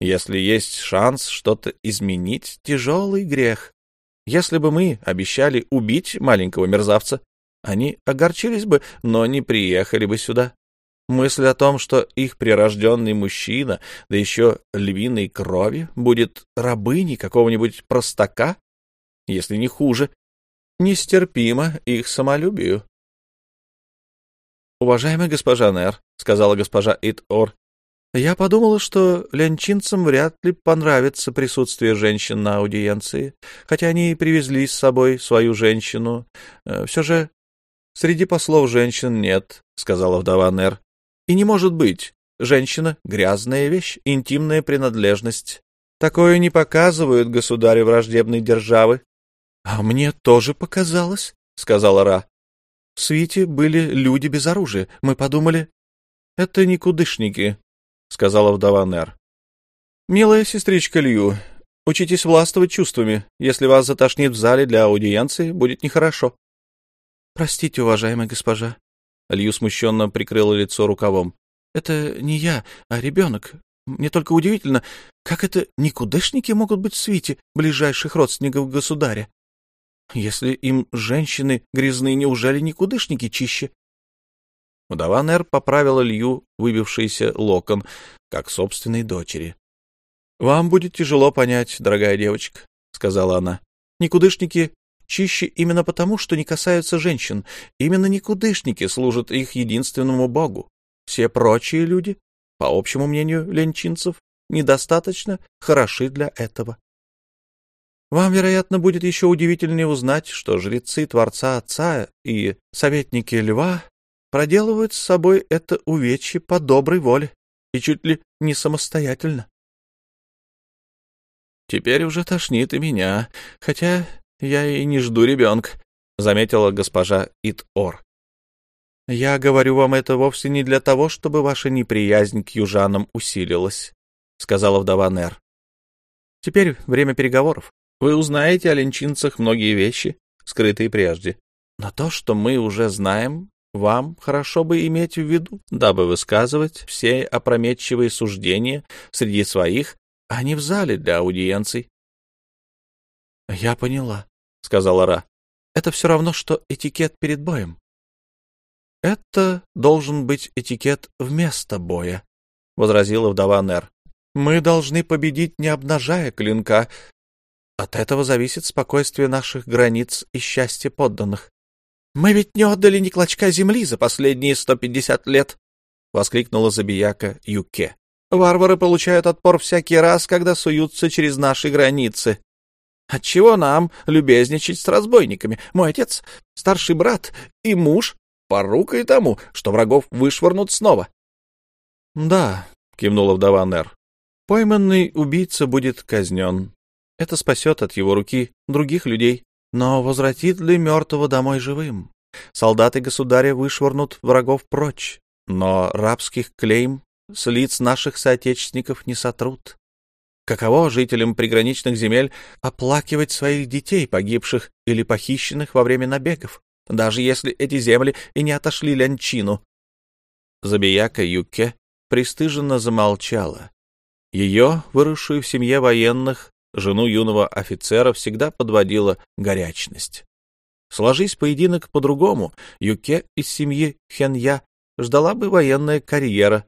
если есть шанс что-то изменить, тяжелый грех. Если бы мы обещали убить маленького мерзавца, они огорчились бы, но не приехали бы сюда. Мысль о том, что их прирожденный мужчина, да еще львиной крови, будет рабыней какого-нибудь простака, если не хуже, нестерпимо их самолюбию. «Уважаемая госпожа Нер», — сказала госпожа Ит-Ор, — «я подумала, что лянчинцам вряд ли понравится присутствие женщин на аудиенции, хотя они и привезли с собой свою женщину. Э, Все же среди послов женщин нет», — сказала вдова Нер. И не может быть. Женщина — грязная вещь, интимная принадлежность. Такое не показывают государи враждебной державы. — А мне тоже показалось, — сказала Ра. — В свите были люди без оружия. Мы подумали... — Это никудышники, — сказала вдова Нер. — Милая сестричка Лью, учитесь властвовать чувствами. Если вас затошнит в зале для аудиенции, будет нехорошо. — Простите, уважаемая госпожа, Лью смущенно прикрыла лицо рукавом. «Это не я, а ребенок. Мне только удивительно, как это никудышники могут быть в свите ближайших родственников государя?» Если им женщины грязны, неужели никудышники чище? Вдова Нер поправила Лью выбившийся локон, как собственной дочери. — Вам будет тяжело понять, дорогая девочка, — сказала она. — Никудышники чище именно потому, что не касаются женщин. Именно никудышники служат их единственному богу. Все прочие люди, по общему мнению ленчинцев, недостаточно хороши для этого. Вам, вероятно, будет еще удивительнее узнать, что жрецы Творца Отца и советники Льва проделывают с собой это увечье по доброй воле и чуть ли не самостоятельно. Теперь уже тошнит и меня, хотя я и не жду ребенка, — заметила госпожа Ит-Ор. Я говорю вам это вовсе не для того, чтобы ваша неприязнь к южанам усилилась, — сказала вдова Нер. Теперь время переговоров. Вы узнаете о ленчинцах многие вещи, скрытые прежде. Но то, что мы уже знаем, вам хорошо бы иметь в виду, дабы высказывать все опрометчивые суждения среди своих, а не в зале для аудиенций. — Я поняла, — сказала Ра. — Это все равно, что этикет перед боем. — Это должен быть этикет вместо боя, — возразила вдова Нер. — Мы должны победить, не обнажая клинка. От этого зависит спокойствие наших границ и счастье подданных. — Мы ведь не отдали ни клочка земли за последние сто пятьдесят лет! — воскликнула забияка Юке. — Варвары получают отпор всякий раз, когда суются через наши границы. Отчего нам любезничать с разбойниками? Мой отец, старший брат и муж порука и тому, что врагов вышвырнут снова. — Да, — кивнула вдова Нер, — пойманный убийца будет казнен. Это спасет от его руки других людей. Но возвратит ли мертвого домой живым? Солдаты государя вышвырнут врагов прочь, но рабских клейм с лиц наших соотечественников не сотрут. Каково жителям приграничных земель оплакивать своих детей, погибших или похищенных во время набегов, даже если эти земли и не отошли Лянчину? Забияка Юкке пристыженно замолчала. Ее, выросшую в семье военных, жену юного офицера всегда подводила горячность. Сложись поединок по-другому, Юке из семьи Хенья ждала бы военная карьера.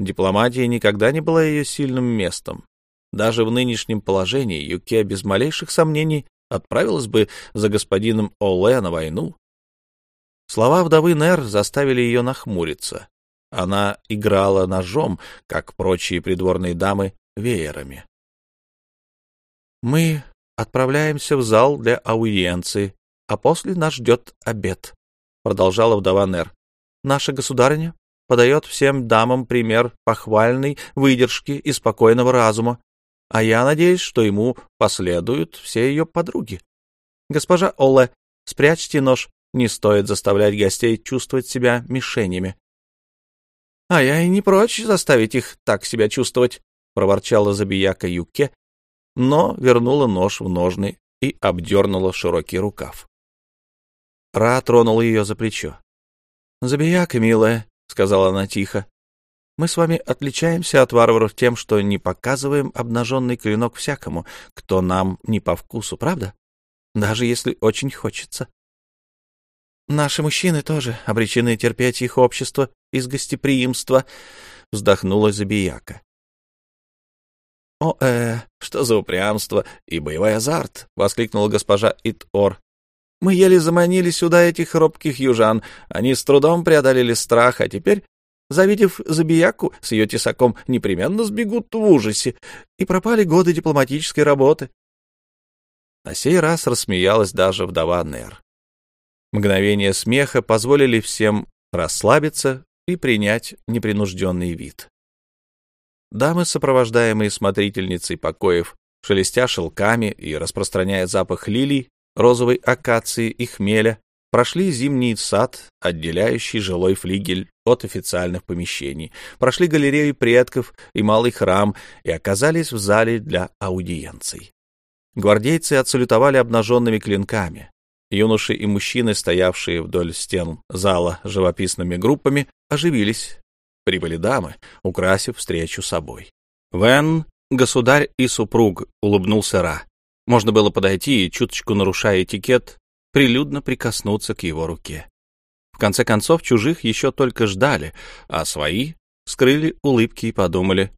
Дипломатия никогда не была ее сильным местом. Даже в нынешнем положении Юке без малейших сомнений отправилась бы за господином Оле на войну. Слова вдовы Нер заставили ее нахмуриться. Она играла ножом, как прочие придворные дамы, веерами. Мы отправляемся в зал для аудиенции, а после нас ждет обед, — продолжала вдова Нер. Наша государыня подает всем дамам пример похвальной выдержки и спокойного разума, а я надеюсь, что ему последуют все ее подруги. Госпожа Оле, спрячьте нож, не стоит заставлять гостей чувствовать себя мишенями. — А я и не прочь заставить их так себя чувствовать, — проворчала забияка Юкке, но вернула нож в ножны и обдернула широкий рукав. Ра тронула ее за плечо. — Забияка, милая, — сказала она тихо, — мы с вами отличаемся от варваров тем, что не показываем обнаженный клинок всякому, кто нам не по вкусу, правда? Даже если очень хочется. Наши мужчины тоже обречены терпеть их общество из гостеприимства, — вздохнула Забияка. «О, э, что за упрямство и боевой азарт!» — воскликнула госпожа Ит-Ор. «Мы еле заманили сюда этих робких южан. Они с трудом преодолели страх, а теперь, завидев забияку с ее тесаком, непременно сбегут в ужасе, и пропали годы дипломатической работы». На сей раз рассмеялась даже вдова Нер. Мгновения смеха позволили всем расслабиться и принять непринужденный вид. Дамы, сопровождаемые смотрительницей покоев, шелестя шелками и распространяя запах лилий, розовой акации и хмеля, прошли зимний сад, отделяющий жилой флигель от официальных помещений, прошли галерею предков и малый храм и оказались в зале для аудиенций. Гвардейцы отсалютовали обнаженными клинками. Юноши и мужчины, стоявшие вдоль стен зала живописными группами, оживились, прибыли дамы, украсив встречу собой. «Вен, государь и супруг», — улыбнулся Ра. Можно было подойти и, чуточку нарушая этикет, прилюдно прикоснуться к его руке. В конце концов, чужих еще только ждали, а свои скрыли улыбки и подумали.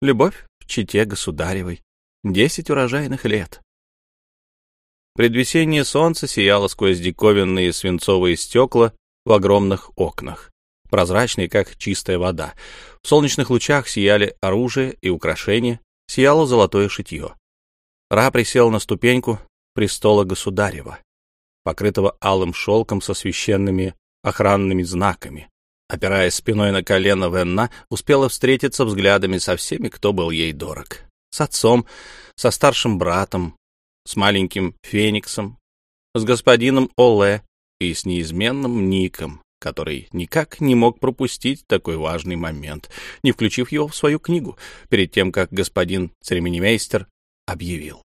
Любовь в чите государевой. Десять урожайных лет. Предвесеннее солнце сияло сквозь диковинные свинцовые стекла в огромных окнах, прозрачные, как чистая вода. В солнечных лучах сияли оружие и украшения, сияло золотое шитье. Ра присел на ступеньку престола государева, покрытого алым шелком со священными охранными знаками. Опираясь спиной на колено Венна, успела встретиться взглядами со всеми, кто был ей дорог. С отцом, со старшим братом, с маленьким Фениксом, с господином Оле и с неизменным Ником, который никак не мог пропустить такой важный момент, не включив его в свою книгу, перед тем, как господин церемонимейстер объявил.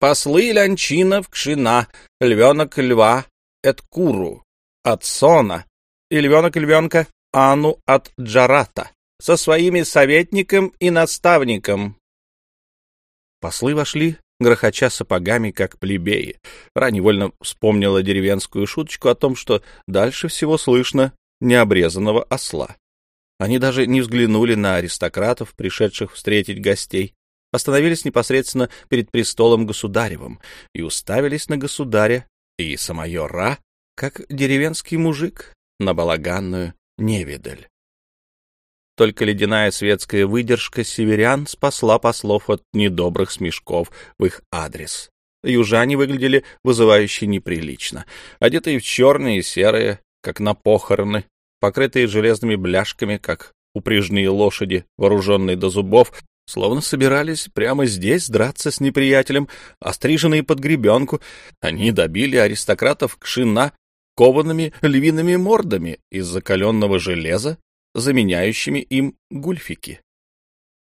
«Послы Лянчинов Кшина, львенок льва, Эткуру, от Сона и львенок-львенка Ану от Джарата со своими советником и наставником. Послы вошли, грохоча сапогами, как плебеи. Ра невольно вспомнила деревенскую шуточку о том, что дальше всего слышно необрезанного осла. Они даже не взглянули на аристократов, пришедших встретить гостей, остановились непосредственно перед престолом государевым и уставились на государя и самое Ра как деревенский мужик на балаганную невидаль. Только ледяная светская выдержка северян спасла послов от недобрых смешков в их адрес. Южане выглядели вызывающе неприлично, одетые в черные и серые, как на похороны, покрытые железными бляшками, как упряжные лошади, вооруженные до зубов, словно собирались прямо здесь драться с неприятелем, остриженные под гребенку. Они добили аристократов Кшина коваными львиными мордами из закаленного железа, заменяющими им гульфики.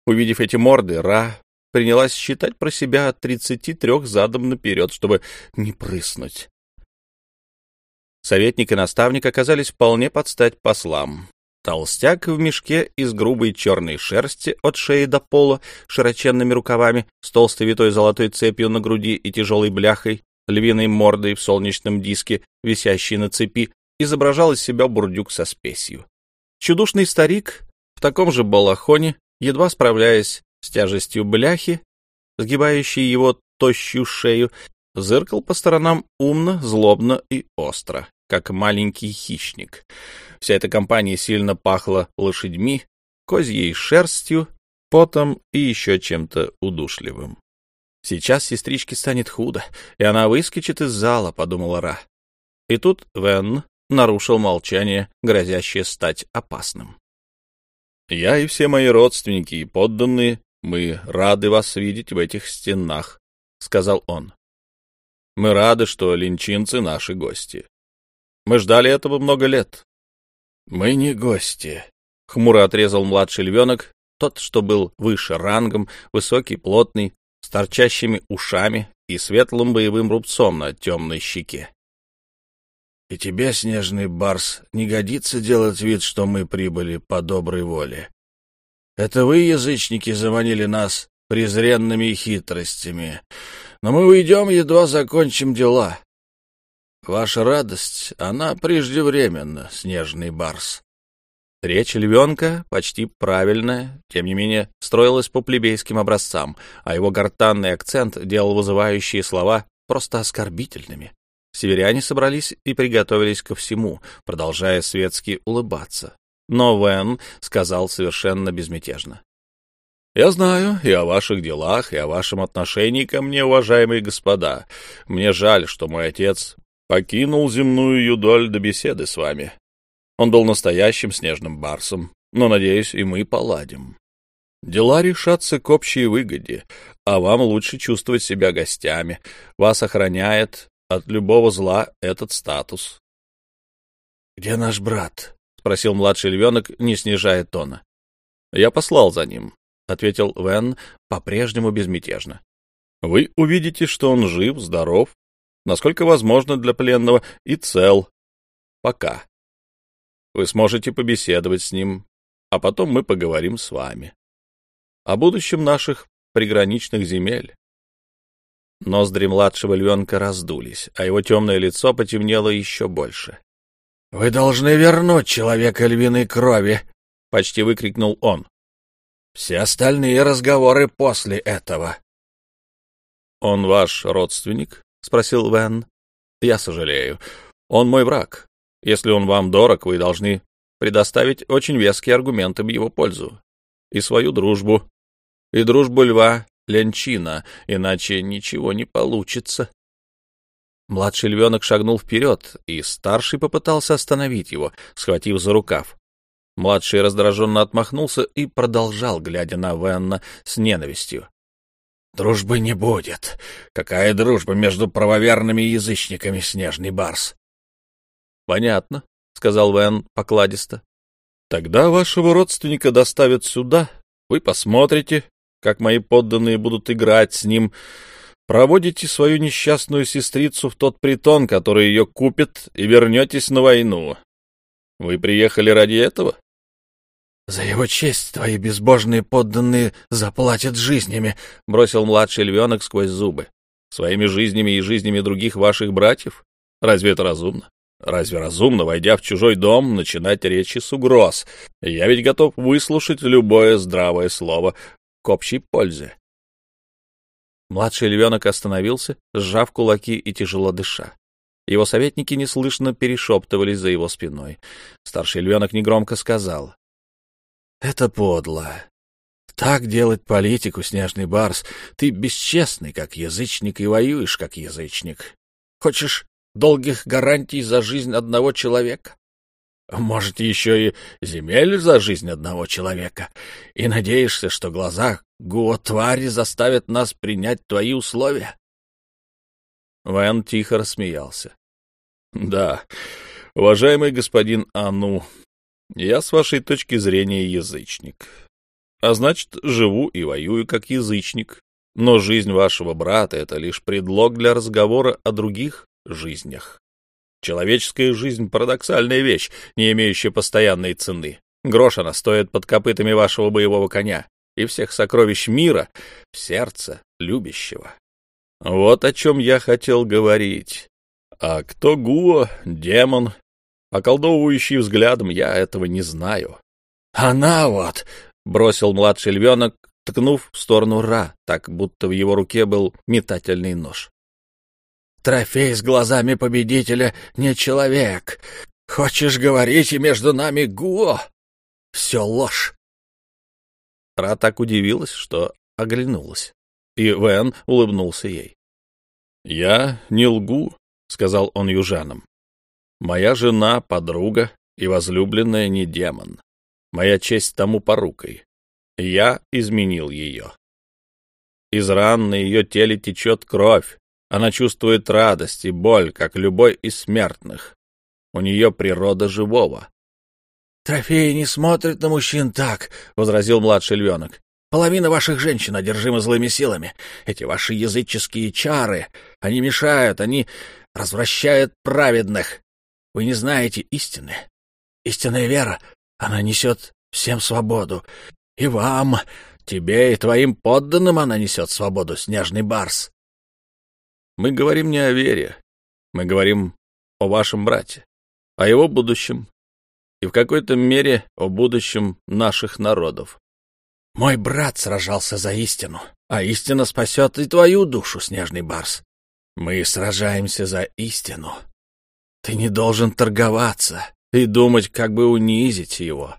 Увидев эти морды, Ра принялась считать про себя от тридцати трех задом наперед, чтобы не прыснуть. Советник и наставник оказались вполне под стать послам. Толстяк в мешке из грубой черной шерсти от шеи до пола, широченными рукавами, с толстой витой золотой цепью на груди и тяжелой бляхой, львиной мордой в солнечном диске, висящей на цепи, изображал из себя бурдюк со спесью. Чудушный старик в таком же балахоне, едва справляясь с тяжестью бляхи, сгибающей его тощую шею, зыркал по сторонам умно, злобно и остро, как маленький хищник. Вся эта компания сильно пахла лошадьми, козьей шерстью, потом и еще чем-то удушливым. Сейчас сестричке станет худо, и она выскочит из зала, — подумала Ра. И тут Вен нарушил молчание, грозящее стать опасным. — Я и все мои родственники и подданные, мы рады вас видеть в этих стенах, — сказал он. — Мы рады, что линчинцы — наши гости. Мы ждали этого много лет. — Мы не гости, — хмуро отрезал младший львенок, тот, что был выше рангом, высокий, плотный, с торчащими ушами и светлым боевым рубцом на темной щеке. — И тебе, снежный барс, не годится делать вид, что мы прибыли по доброй воле. Это вы, язычники, заманили нас презренными хитростями, но мы уйдем, едва закончим дела. Ваша радость, она преждевременна, снежный барс. Речь львенка, почти правильная, тем не менее, строилась по плебейским образцам, а его гортанный акцент делал вызывающие слова просто оскорбительными. Северяне собрались и приготовились ко всему, продолжая светски улыбаться. Но Вен сказал совершенно безмятежно. — Я знаю и о ваших делах, и о вашем отношении ко мне, уважаемые господа. Мне жаль, что мой отец покинул земную юдоль до беседы с вами. Он был настоящим снежным барсом, но, надеюсь, и мы поладим. Дела решатся к общей выгоде, а вам лучше чувствовать себя гостями. Вас охраняет от любого зла этот статус. — Где наш брат? — спросил младший львенок, не снижая тона. — Я послал за ним, — ответил Вен по-прежнему безмятежно. — Вы увидите, что он жив, здоров, насколько возможно для пленного, и цел. Пока. Вы сможете побеседовать с ним, а потом мы поговорим с вами о будущем наших приграничных земель. Ноздри младшего львенка раздулись, а его темное лицо потемнело еще больше. — Вы должны вернуть человека львиной крови! — почти выкрикнул он. — Все остальные разговоры после этого. — Он ваш родственник? — спросил Вен. — Я сожалею. Он мой враг. Если он вам дорог, вы должны предоставить очень веские аргументы в его пользу. И свою дружбу. И дружбу льва Ленчина, иначе ничего не получится. Младший львенок шагнул вперед, и старший попытался остановить его, схватив за рукав. Младший раздраженно отмахнулся и продолжал, глядя на Венна с ненавистью. «Дружбы не будет. Какая дружба между правоверными язычниками, снежный барс?» «Понятно», — сказал Вен покладисто. «Тогда вашего родственника доставят сюда. Вы посмотрите, как мои подданные будут играть с ним. Проводите свою несчастную сестрицу в тот притон, который ее купит, и вернетесь на войну. Вы приехали ради этого?» «За его честь твои безбожные подданные заплатят жизнями», — бросил младший львенок сквозь зубы. «Своими жизнями и жизнями других ваших братьев? Разве это разумно? Разве разумно, войдя в чужой дом, начинать речи с угроз? Я ведь готов выслушать любое здравое слово к общей пользе». Младший львенок остановился, сжав кулаки и тяжело дыша. Его советники неслышно перешептывались за его спиной. Старший львенок негромко сказал. Это подло. Так делать политику, снежный барс. Ты бесчестный, как язычник, и воюешь, как язычник. Хочешь долгих гарантий за жизнь одного человека? Может, еще и земель за жизнь одного человека? И надеешься, что глаза Гуо-твари заставят нас принять твои условия? Вэн тихо рассмеялся. — Да, уважаемый господин Ану, я с вашей точки зрения язычник. А значит, живу и воюю как язычник. Но жизнь вашего брата — это лишь предлог для разговора о других жизнях. Человеческая жизнь — парадоксальная вещь, не имеющая постоянной цены. Грош она стоит под копытами вашего боевого коня и всех сокровищ мира в сердце любящего. Вот о чем я хотел говорить. А кто Гуо, демон, Околдовывающий взглядом я этого не знаю. — Она вот! — бросил младший львенок, ткнув в сторону Ра, так будто в его руке был метательный нож. — Трофей с глазами победителя не человек. Хочешь говорить, и между нами Гуо? Все ложь. Ра так удивилась, что оглянулась, и Вен улыбнулся ей. — Я не лгу, — сказал он южанам. Моя жена — подруга и возлюбленная не демон. Моя честь тому порукой. Я изменил ее. Из ран на ее теле течет кровь. Она чувствует радость и боль, как любой из смертных. У нее природа живого. — Трофеи не смотрят на мужчин так, — возразил младший львенок. — Половина ваших женщин одержима злыми силами. Эти ваши языческие чары, они мешают, они развращают праведных. Вы не знаете истины. Истинная вера, она несет всем свободу. И вам, тебе и твоим подданным она несет свободу, снежный барс. Мы говорим не о вере, мы говорим о вашем брате, о его будущем и в какой-то мере о будущем наших народов. Мой брат сражался за истину, а истина спасет и твою душу, снежный барс. Мы сражаемся за истину. Ты не должен торговаться и думать, как бы унизить его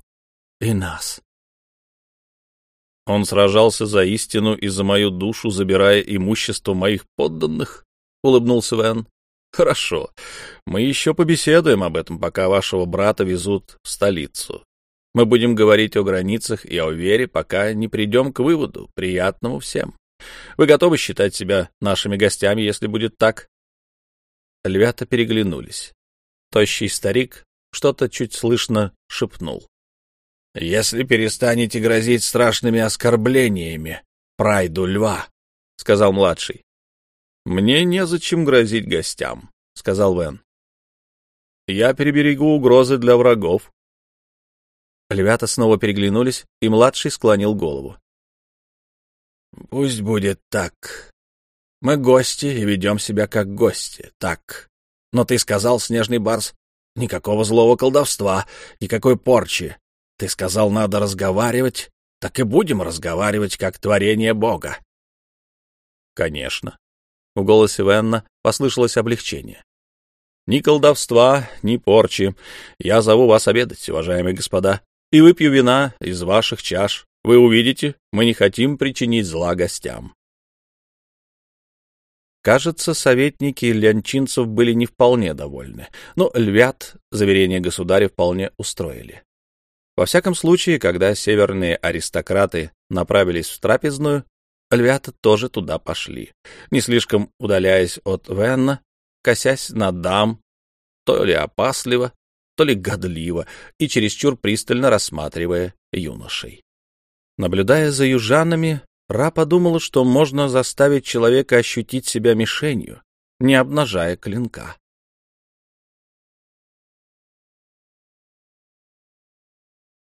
и нас. Он сражался за истину и за мою душу, забирая имущество моих подданных, — улыбнулся Вен. — Хорошо. Мы еще побеседуем об этом, пока вашего брата везут в столицу. Мы будем говорить о границах и о вере, пока не придем к выводу, приятному всем. Вы готовы считать себя нашими гостями, если будет так? Львята переглянулись. Тощий старик что-то чуть слышно шепнул. — Если перестанете грозить страшными оскорблениями прайду льва, — сказал младший. — Мне незачем грозить гостям, — сказал Вен. — Я переберегу угрозы для врагов. Львята снова переглянулись, и младший склонил голову. — Пусть будет так. Мы гости и ведем себя как гости. Так. Но ты сказал, снежный барс, никакого злого колдовства, никакой порчи. Ты сказал, надо разговаривать, так и будем разговаривать, как творение Бога. Конечно. В голосе Венна послышалось облегчение. Ни колдовства, ни порчи. Я зову вас обедать, уважаемые господа, и выпью вина из ваших чаш. Вы увидите, мы не хотим причинить зла гостям. Кажется, советники лянчинцев были не вполне довольны, но львят заверения государя вполне устроили. Во всяком случае, когда северные аристократы направились в трапезную, львята тоже туда пошли, не слишком удаляясь от Венна, косясь на дам, то ли опасливо, то ли годливо, и чересчур пристально рассматривая юношей. Наблюдая за южанами, Ра подумала, что можно заставить человека ощутить себя мишенью, не обнажая клинка.